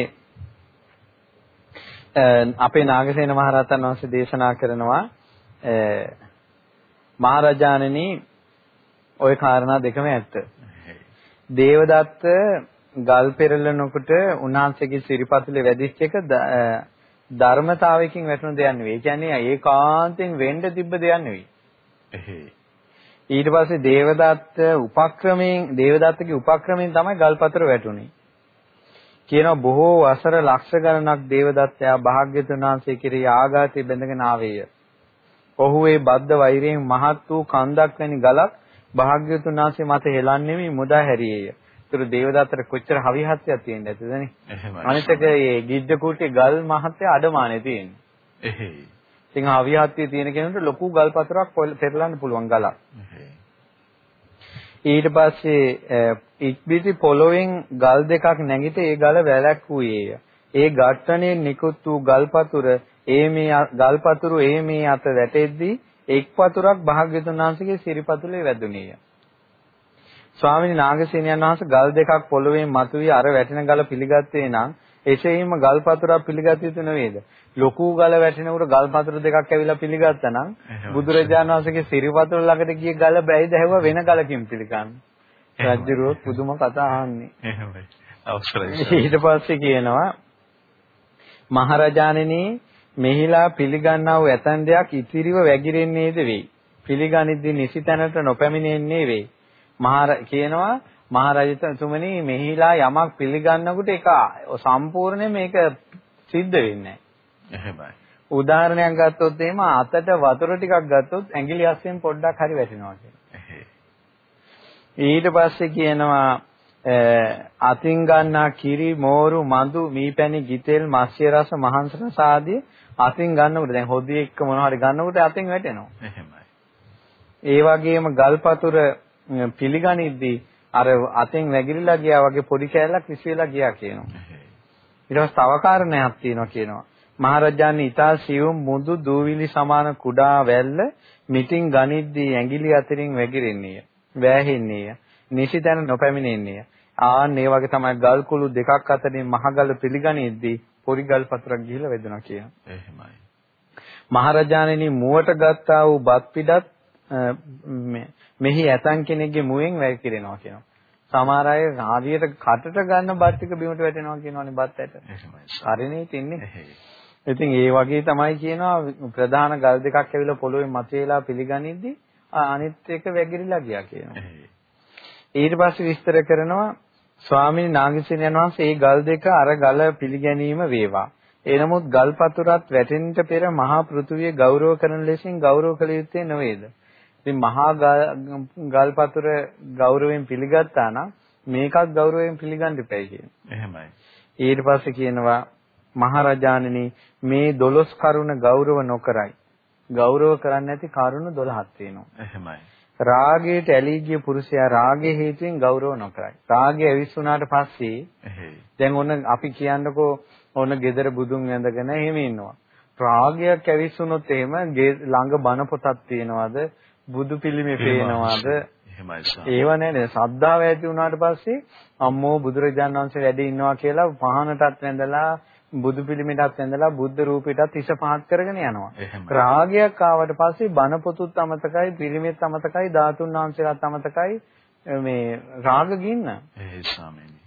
අපේ නාගසේන මහරහතන් වහන්සේ දේශනා කරනවා මහරජාණනි ওই කාරණා දෙකම ඇත්ත. දේවදත්ත ගල් පෙරලනකොට උන්වහන්සේගේ සිරිපතුලේ වැදිච්ච එක ධර්මතාවයකින් වැටුණු දෙයක් නෙවෙයි. ඒ කියන්නේ ඒකාන්තයෙන් වෙන්න තිබ්බ දෙයක් නෙවෙයි. ඊට පස්සේ දේවදත්ත උපක්‍රමයෙන් දේවදත්තගේ උපක්‍රමයෙන් තමයි ගල්පතර වැටුනේ. කියනවා බොහෝ වසර ලක්ෂ ගණනක් දේවදත්තයා භාග්‍යතුන් වහන්සේ කෙරෙහි ආඝාතය බැඳගෙන ආවේය. ඔහු ඒ බද්ධ වෛරයෙන් මහත් වූ කන්දක් වැනි ගලක් භාග්‍යතුන් වහන්සේ මත හෙලන්නේමි මුදා හැරියේය. ඒතර දේවදත්තට කොච්චර හවිහත්යක් තියෙනද ඇත්තදනේ? එහෙමයි. අනිත් එක මේ ගිජ්ජ කුටි ගල් මහත්ය අඩමානේ තියෙන්නේ. එහෙයි. ඉතින් හවිහත්ය තියෙන කෙනෙකුට ලොකු ගල් පතරක් පෙරලන්න පුළුවන් ගලක්. එහෙයි. ඊට පස්සේ ඉක්බිති පොළොවෙන් ගල් දෙකක් නැගිට ඒ ගල වැලක් වූයේය. ඒ ඝට්ටණයෙන් නිකුත් වූ ගල්පතුර ඒ මේ ගල්පතුරු ඒ මේ අත වැටෙද්දී එක් පතුරක් භාග්‍යතුන් වහන්සේගේ සිරිපතුලේ වැදුනේය. ස්වාමීන් නාගසේනයන් වහන්සේ ගල් දෙකක් පොළොවේ මතුවී අර වැටෙන ගල පිළිගත්තේ නම් එසේම ගල් පතුරක් පිළිගත යුතු නෙවේද? ලොකු ගල වැටෙනකොට ගල් පතුරු දෙකක් ඇවිල්ලා පිළිගත්තා නම් බුදුරජාණන් වහන්සේගේ සිරිපතුර ළඟට ගිය ගල බැයිද හැව වෙන ගලකින් පිළිගන්න. රජ්ජුරුව පුදුම කතා අහන්නේ. එහෙමයි. අවසරයි. ඊට පස්සේ කියනවා මහරජාණෙනි මෙහිලා පිළිගන්නා වූ ඇතන් දෙයක් ඉතිරිව වැగిරෙන්නේද වෙයි. පිළිගනිද්දී නිසි තැනට නොපැමිණෙන්නේ වෙයි. මහර කියනවා මහරජතුමනි මෙහිලා යමක් පිළිගන්නකොට ඒක සම්පූර්ණයෙන් මේක සිද්ධ වෙන්නේ එහෙමයි. උදාහරණයක් ගත්තොත් එහෙම අතට වතුර ටිකක් ගත්තොත් ඇඟිලි අස්සෙන් පොඩ්ඩක් හරි වැටෙනවා. ඊට පස්සේ කියනවා අතින් ගන්නා කිරි මෝරු මඳු මීපැණි ගිතෙල් මත්ස්‍ය රස මහංස රස ආදී අතින් ගන්නකොට දැන් හොදි එක්ක මොනවා හරි ගන්නකොට අතින් වැටෙනවා. එහෙමයි. ඒ වගේම ගල්පතුර පිළිගනිද්දී අර අතෙන් වැగిරිලා ගියා වගේ පොඩි කෑල්ලක් විශ් වෙලා ගියා කියනවා. ඊට පස්සේ තව කාරණයක් තියෙනවා කියනවා. මහරජාණන් ඊතා සියුම් මුදු දූවිලි සමාන කුඩා වැල්ල මිටින් ගනිද්දී ඇඟිලි අතරින් වැగిරෙන්නේය. වැහෙන්නේය. නිසිතන නොපැමිණෙන්නේය. ආන් ඒ වගේ තමයි ගල් කුළු දෙකක් අතරින් මහගල පිළිගනිද්දී පොඩි ගල් පතරක් ගිහිලා වැදුනා කියනවා. එහෙමයි. මහරජාණෙනි මුවට ගත්තා වූ බත් පිටත් මෙහි ඇතන් කෙනෙක්ගේ මුවෙන් වැగిරෙනවා කියනවා. සමහර අය ආදියට කටට ගන්න බත් ටික බිමට වැටෙනවා කියනවානේ බත් ඇට. හරිනේ තින්නේ. ඉතින් ඒ වගේ තමයි කියනවා ප්‍රධාන ගල් දෙකක් ඇවිල්ලා පොළොවේ මතුවලා පිළිගනිද්දි අනිත් එක වැగిරිලා ගියා කියනවා. ඊට පස්සේ විස්තර කරනවා ස්වාමීන් නාගසේනයන් වහන්සේ මේ ගල් දෙක අර ගල පිළිගැනීම වේවා. එනමුත් ගල් පතුරත් වැටෙන්නට පෙර මහා පෘථුවිය ගෞරව කරන ලෙසින් ගෞරව කළ යුත්තේ නොවේද? ඉතින් මහා ගල්පතුර ගෞරවයෙන් පිළිගත්තා නම් මේකත් ගෞරවයෙන් පිළිගන්න ඉපැයි කියන. එහෙමයි. ඊට පස්සේ කියනවා මහරජාණෙනි මේ 12 කරුණ ගෞරව නොකරයි. ගෞරව කරන්නේ නැති කරුණ 12ක් තියෙනවා. එහෙමයි. රාගයට ඇලී ගිය පුරුෂයා රාගයේ හේතුවෙන් ගෞරව නොකරයි. රාගය ඇවිස්සුනාට පස්සේ දැන් ඔන්න අපි කියන්නකෝ ඔන්න gedara බුදුන් වැඳගෙන එහෙම ඉන්නවා. රාගයක් ඇවිස්සුනොත් එහෙම ළඟ බණ පොතක් තියනවාද බුදු පිළිමේ පේනවාද එහෙමයි. ඒව නෑනේ සද්ධාව ඇති වුණාට පස්සේ අම්මෝ බුදුරජාණන් වහන්සේ වැඩ ඉන්නවා කියලා පහනටත් වැඳලා බුදු පිළිමයටත් වැඳලා බුද්ධ රූපයටත් හිස පහත් කරගෙන යනවා. රාගයක් ආවට පස්සේ බණ පොතුත් අමතකයි, පිළිමෙත් අමතකයි, ධාතුන් වහන්සේලාත් අමතකයි මේ රාග ගින්න. ඒ ස්වාමීනි.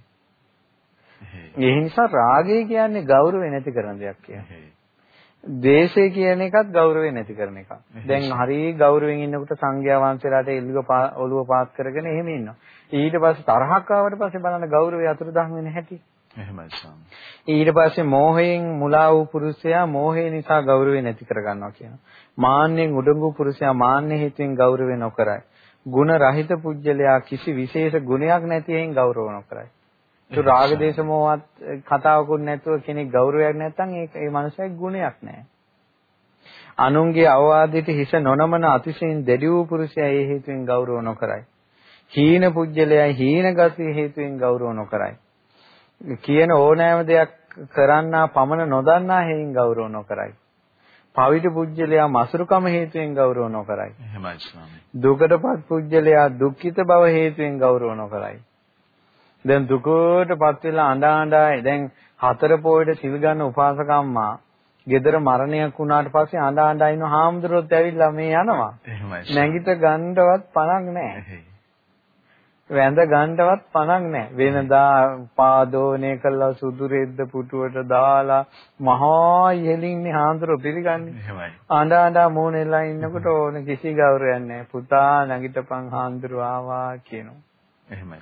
ඒ නිසා රාගය කියන්නේ ගෞරවය නැති කරන දෙයක් කියන්නේ. ද්වේෂය කියන එකත් ගෞරවය නැති කරන එකක්. දැන් හරිය ගෞරවයෙන් ඉන්නකොට සංඝයා වහන්සේලාට එල්ලුව ඔළුව පාත් කරගෙන එහෙම ඉන්නවා. ඊට පස්සේ තරහක් ආවට පස්සේ බලන්න ගෞරවය අතුරුදහන් වෙන හැටි. එහෙමයි ස්වාමී. ඊට පස්සේ මෝහයෙන් මුලා වූ පුරුෂයා මෝහය නිසා ගෞරවය නැති කරගන්නවා කියනවා. මාන්නෙන් උඩඟු පුරුෂයා මාන්නේ හේතුවෙන් ගෞරවය නොකරයි. ಗುಣ රහිත පුජ්‍යලයා කිසි විශේෂ ගුණයක් නැති හේයින් ගෞරව නොකරයි. ඒ රාග දේශ මොහොත් කතාවකුත් නැතුව කෙනෙක් ගෞරවයක් නැත්නම් ඒක ඒ මනුස්සයෙක් ගුණයක් නැහැ. අනුන්ගේ අවවාදයට හිස නොනමන අතිශයින් දැඩි වූ පුරුෂයා ඒ හේතුවෙන් ගෞරව නොකරයි. හීන පුජ්‍යලයා හීන ගතිය හේතුවෙන් ගෞරව නොකරයි. කියන ඕනෑම දෙයක් කරන්නා පමණ නොදන්නා හේයින් ගෞරව නොකරයි. පවිත පුජ්‍යලයා මසුරුකම හේතුවෙන් ගෞරව නොකරයි. එහෙමයි ස්වාමී. දුකටපත් පුජ්‍යලයා දුක්ඛිත බව හේතුවෙන් ගෞරව නොකරයි. දැන් දුකටපත් වෙලා අඬා අඬා දැන් හතර පොයට සිල් ගන්න උපාසකම්මා ගෙදර මරණයක් වුණාට පස්සේ අඬා අඬා ඉන්න හාමුදුරුවෝත් ඇවිල්ලා මේ යනවා. එහෙමයි. නැගිට ගන්නවත් පණක් නැහැ. වැඳ ගන්නවත් පණක් නැහැ. වෙනදා පාදෝනේ කළා සුදු රෙද්ද පුටුවට දාලා මහා ඉහළින්නේ හාමුදුරුවෝ පිළිගන්නේ. එහෙමයි. අඬා අඬා මූණෙලා ඉන්නකොට ඕන කිසි ගෞරවයක් නැහැ. පුතා නැගිටපන් හාමුදුරුවෝ ආවා කියනවා. එහෙමයි.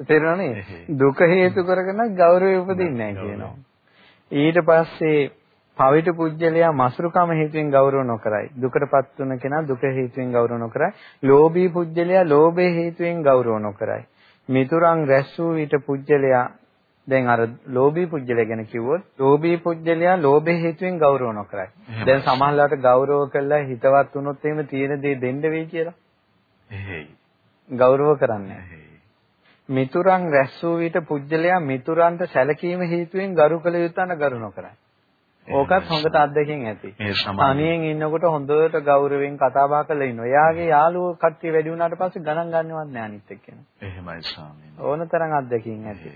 තේරෙනවනේ දුක හේතු කරගෙන ගෞරවය උපදින්නේ නැහැ කියනවා ඊට පස්සේ පවිත පුජ්‍යලයා මසුරුකම හේතුවෙන් ගෞරව නොකරයි. දුකටපත් වුණ කෙනා දුක හේතුවෙන් ගෞරව නොකරයි. ලෝභී පුජ්‍යලයා ලෝභය හේතුවෙන් ගෞරව නොකරයි. මිතුරන් රැස් වූ විට පුජ්‍යලයා දැන් අර ලෝභී පුජ්‍යලයා ගැන කිව්වොත් ලෝභී පුජ්‍යලයා ලෝභය හේතුවෙන් ගෞරව නොකරයි. දැන් සමහරලාට ගෞරව කළා හිතවත් වුණොත් එහෙම තියෙන දේ දෙන්න වෙයි කියලා. එහෙයි. ගෞරව කරන්නේ. මිතුරන් රැස් වූ විට පුජ්‍යලයා මිතුරන්ට සැලකීම හේතුවෙන් ගරු කළ යුතුන ගරු නොකරයි. ඕකත් හොඳට අත්දැකීම් ඇති. තනියෙන් ඉන්නකොට හොඳට ගෞරවයෙන් කතා බහ කරලා ඉන්නවා. එයාගේ යාළුවෝ කට්ටිය වැඩි වුණාට පස්සේ ගණන් ගන්නවත් නෑ අනිත් එක්කෙනා. එහෙමයි ස්වාමීනි. ඕනතරම් අත්දැකීම් ඇති.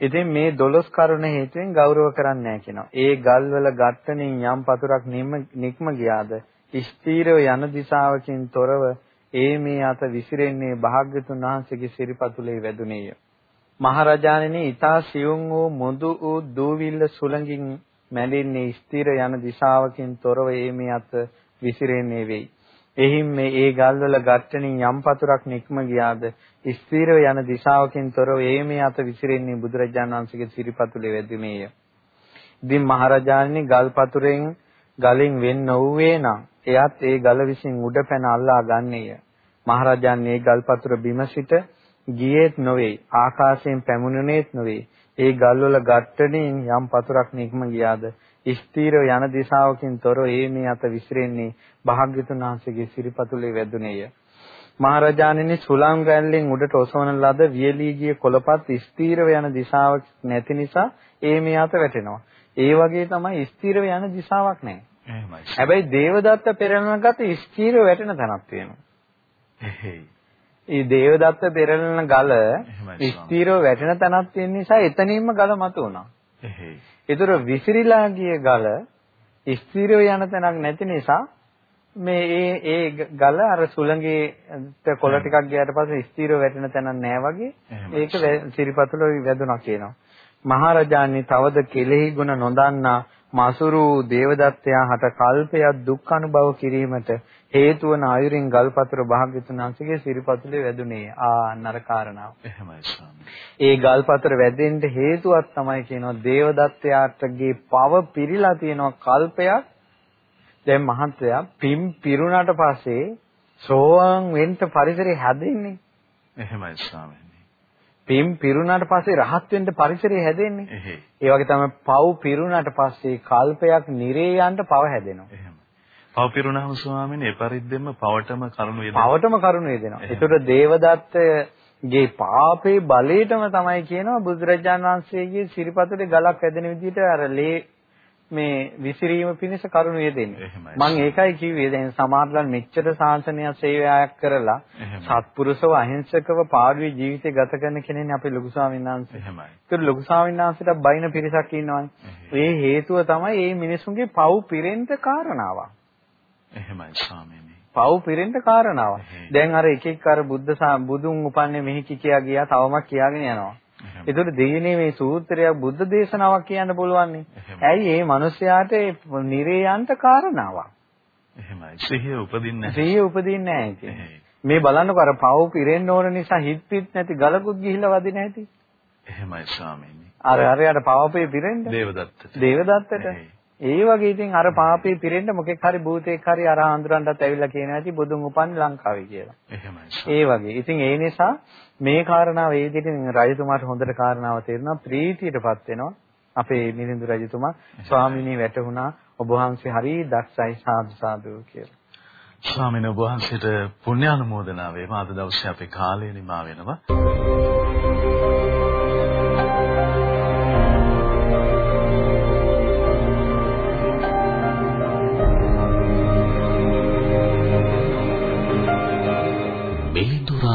ඉතින් මේ දොළොස් කරුණ හේතුවෙන් ගෞරව කරන්නේ නැහැ කියනවා. ඒ ගල්වල ගැට්ටනින් යම් පතුරක් නික්ම ගියාද ස්ථීරව යන දිශාවකින් තොරව ඒ මේ අත විසිරෙන්නේ භාග්‍යතුන් වහන්සේගේ සිරිපතුලේ වැදුනේය. මහරජාණෙනි ඊතා සියුම් වූ මුදු වූ දූවිල්ල සුළඟින් මැලින්නේ ස්ථිර යන දිශාවකින් තොරව ඒ මේ අත විසිරෙන්නේ වෙයි. එහිම් මේ ඒ ගල්වල ගැටෙනින් යම් පතුරක් නික්ම ගියාද ස්ථිරව යන දිශාවකින් තොරව ඒ මේ අත විසිරෙන්නේ බුදුරජාණන් වහන්සේගේ සිරිපතුලේ වැදුනේය. ඉතින් මහරජාණනි ගල් පතුරෙන් ගලින් වෙන් නොවුවේ නම් එයත් ඒ ගල විසින් උඩ පැන අල්ලා ගන්නේය. මහරජාන් මේ ගල්පතුර බිම සිට ගියේත් නොවේ ආකාශයෙන් පැමුණුනේත් නොවේ ඒ ගල්වල ගැට්ටණින් යම් පතුරක් නික්ම ගියාද? ස්ථීරව යන දිශාවකින් තොරව ඒ මේ අත විසිරෙන්නේ භාග්‍යතුන් වහන්සේගේ සිරිපතුලේ වැදුනේය. මහරජාණෙනි සුලං රැල්ලෙන් උඩට ඔසවන ලද වියලී ගිය කොළපත් ස්ථීරව යන දිශාවක් නැති නිසා ඒ මේ අත වැටෙනවා. ඒ වගේ තමයි ස්ථීරව යන දිශාවක් නැහැ. හැබැයි දේවදත්ත පෙරලනකට ස්ථීර වැටෙන තැනක් තියෙනවා. ඒ දේවදත්ත පෙරලන ගල ස්ථීරව වැටෙන තැනක් තියෙන නිසා එතනින්ම ගල මතුවනවා. එහෙයි. ඒතර විසිරීලා ගිය ගල ස්ථීරව යන තැනක් නැති නිසා මේ ඒ ඒ ගල අර සුළඟේ කොළ ටිකක් ගියාට පස්සේ ස්ථීරව වැටෙන තැනක් නැහැ වගේ ඒක සිරිපතුල වැදුනා කියනවා. මහරජාණන් තවද කෙලෙහි ගුණ නොදන්නා මසුරු දේවදත්තයා හට කල්පයක් දුක් අනුභව කිරීමට හේතු වන ආයුරින් ගල්පතර භාග්‍යතුන් වහන්සේගේ සිරිපතුලේ වැදුනේ ආ නර කාරණාව. එහෙමයි ස්වාමී. ඒ ගල්පතර වැදෙන්න හේතුවක් තමයි කියනවා දේවදත්තයාටගේ පව පිරීලා තියෙනවා කල්පයක්. දැන් මහත්වයා පිම් පිරුණාට පස්සේ සෝවාන් වෙන්න පරිසරය හැදෙන්නේ. එහෙමයි ස්වාමී. පින් පිරුණාට පස්සේ රහත් වෙන්න පරිසරය හැදෙන්නේ. ඒ වගේ තමයි පව් පිරුණාට පස්සේ කල්පයක් නිරේ යන්න පව හැදෙනවා. පව් පිරුණාම ස්වාමීනි ඒ පරිද්දෙම පවටම කරුණ වේදෙනවා. පවටම කරුණ වේදෙනවා. ඒතකොට දේවදත්තගේ පාපේ බලයටම තමයි කියනවා බුදුරජාන් වහන්සේගේ සිරිපතුලේ ගලක් ඇදෙන විදිහට අර ලේ මේ විසිරීම පිණිස කරුණ යෙදෙන්නේ. මම ඒකයි කිව්වේ දැන් සමාජලන් මෙච්චර සාසනය සේවයක් කරලා සත්පුරුෂව අහිංසකව පාළුවේ ජීවිතය ගත කරන කෙනෙක් අපේ ලොකු ස්වාමීන් වහන්සේ. එහෙමයි. ඒතර ලොකු ස්වාමීන් වහන්සේට බයින පිරිසක් ඉන්නවනේ. ඒ හේතුව තමයි මේ මිනිසුන්ගේ පව් පිරෙන්න කාරණාවක්. එහෙමයි ස්වාමීනි. පව් පිරෙන්න කාරණාවක්. දැන් අර එක එක අර බුද්ධ බුදුන් උපන්නේ මෙහි කියා ගියා තවමත් කියාගෙන යනවා. ඒතකොට දෙයනේ මේ සූත්‍රයක් බුද්ධ දේශනාවක් කියන්න පුළුවන්නේ. ඇයි මේ මිනිස්යාට නිරේ යන්න කාරණාවක්. එහෙමයි. සිහිය උපදින්නේ නැහැ. සිහිය උපදින්නේ නැහැ මේ බලන්නකො අර පව් පිරෙන්න ඕන නිසා හිත පිට නැති ගලකුත් ගිහිල්ලා වදින හැටි. එහෙමයි ස්වාමීනි. අර අරයට පවපේ පිරෙන්න. දේවදත්තට. දේවදත්තට. ඒ වගේ ඉතින් අර පාපේ පිරෙන්න මොකෙක් හරි භූතෙක් හරි අර ආන්දරන්ටත් ඇවිල්ලා කියනවා ඇති බුදුන් උපන්නේ ලංකාවේ කියලා. එහෙමයි. ඒ වගේ. ඉතින් ඒ නිසා මේ කාරණාව ඒ විදිහට රජතුමාට හොඳට කාරණාව තේරුණා ප්‍රීතියටපත් වෙනවා. අපේ මිලිඳු රජතුමා ස්වාමිනී වැටුණා ඔබ වහන්සේ හරි දක්ෂයි සාදු සාදු කියලා. ස්වාමීන් වහන්සේට පුණ්‍යානුමෝදනා වේවා අද දවසේ අපේ කාලය නිමා වෙනවා.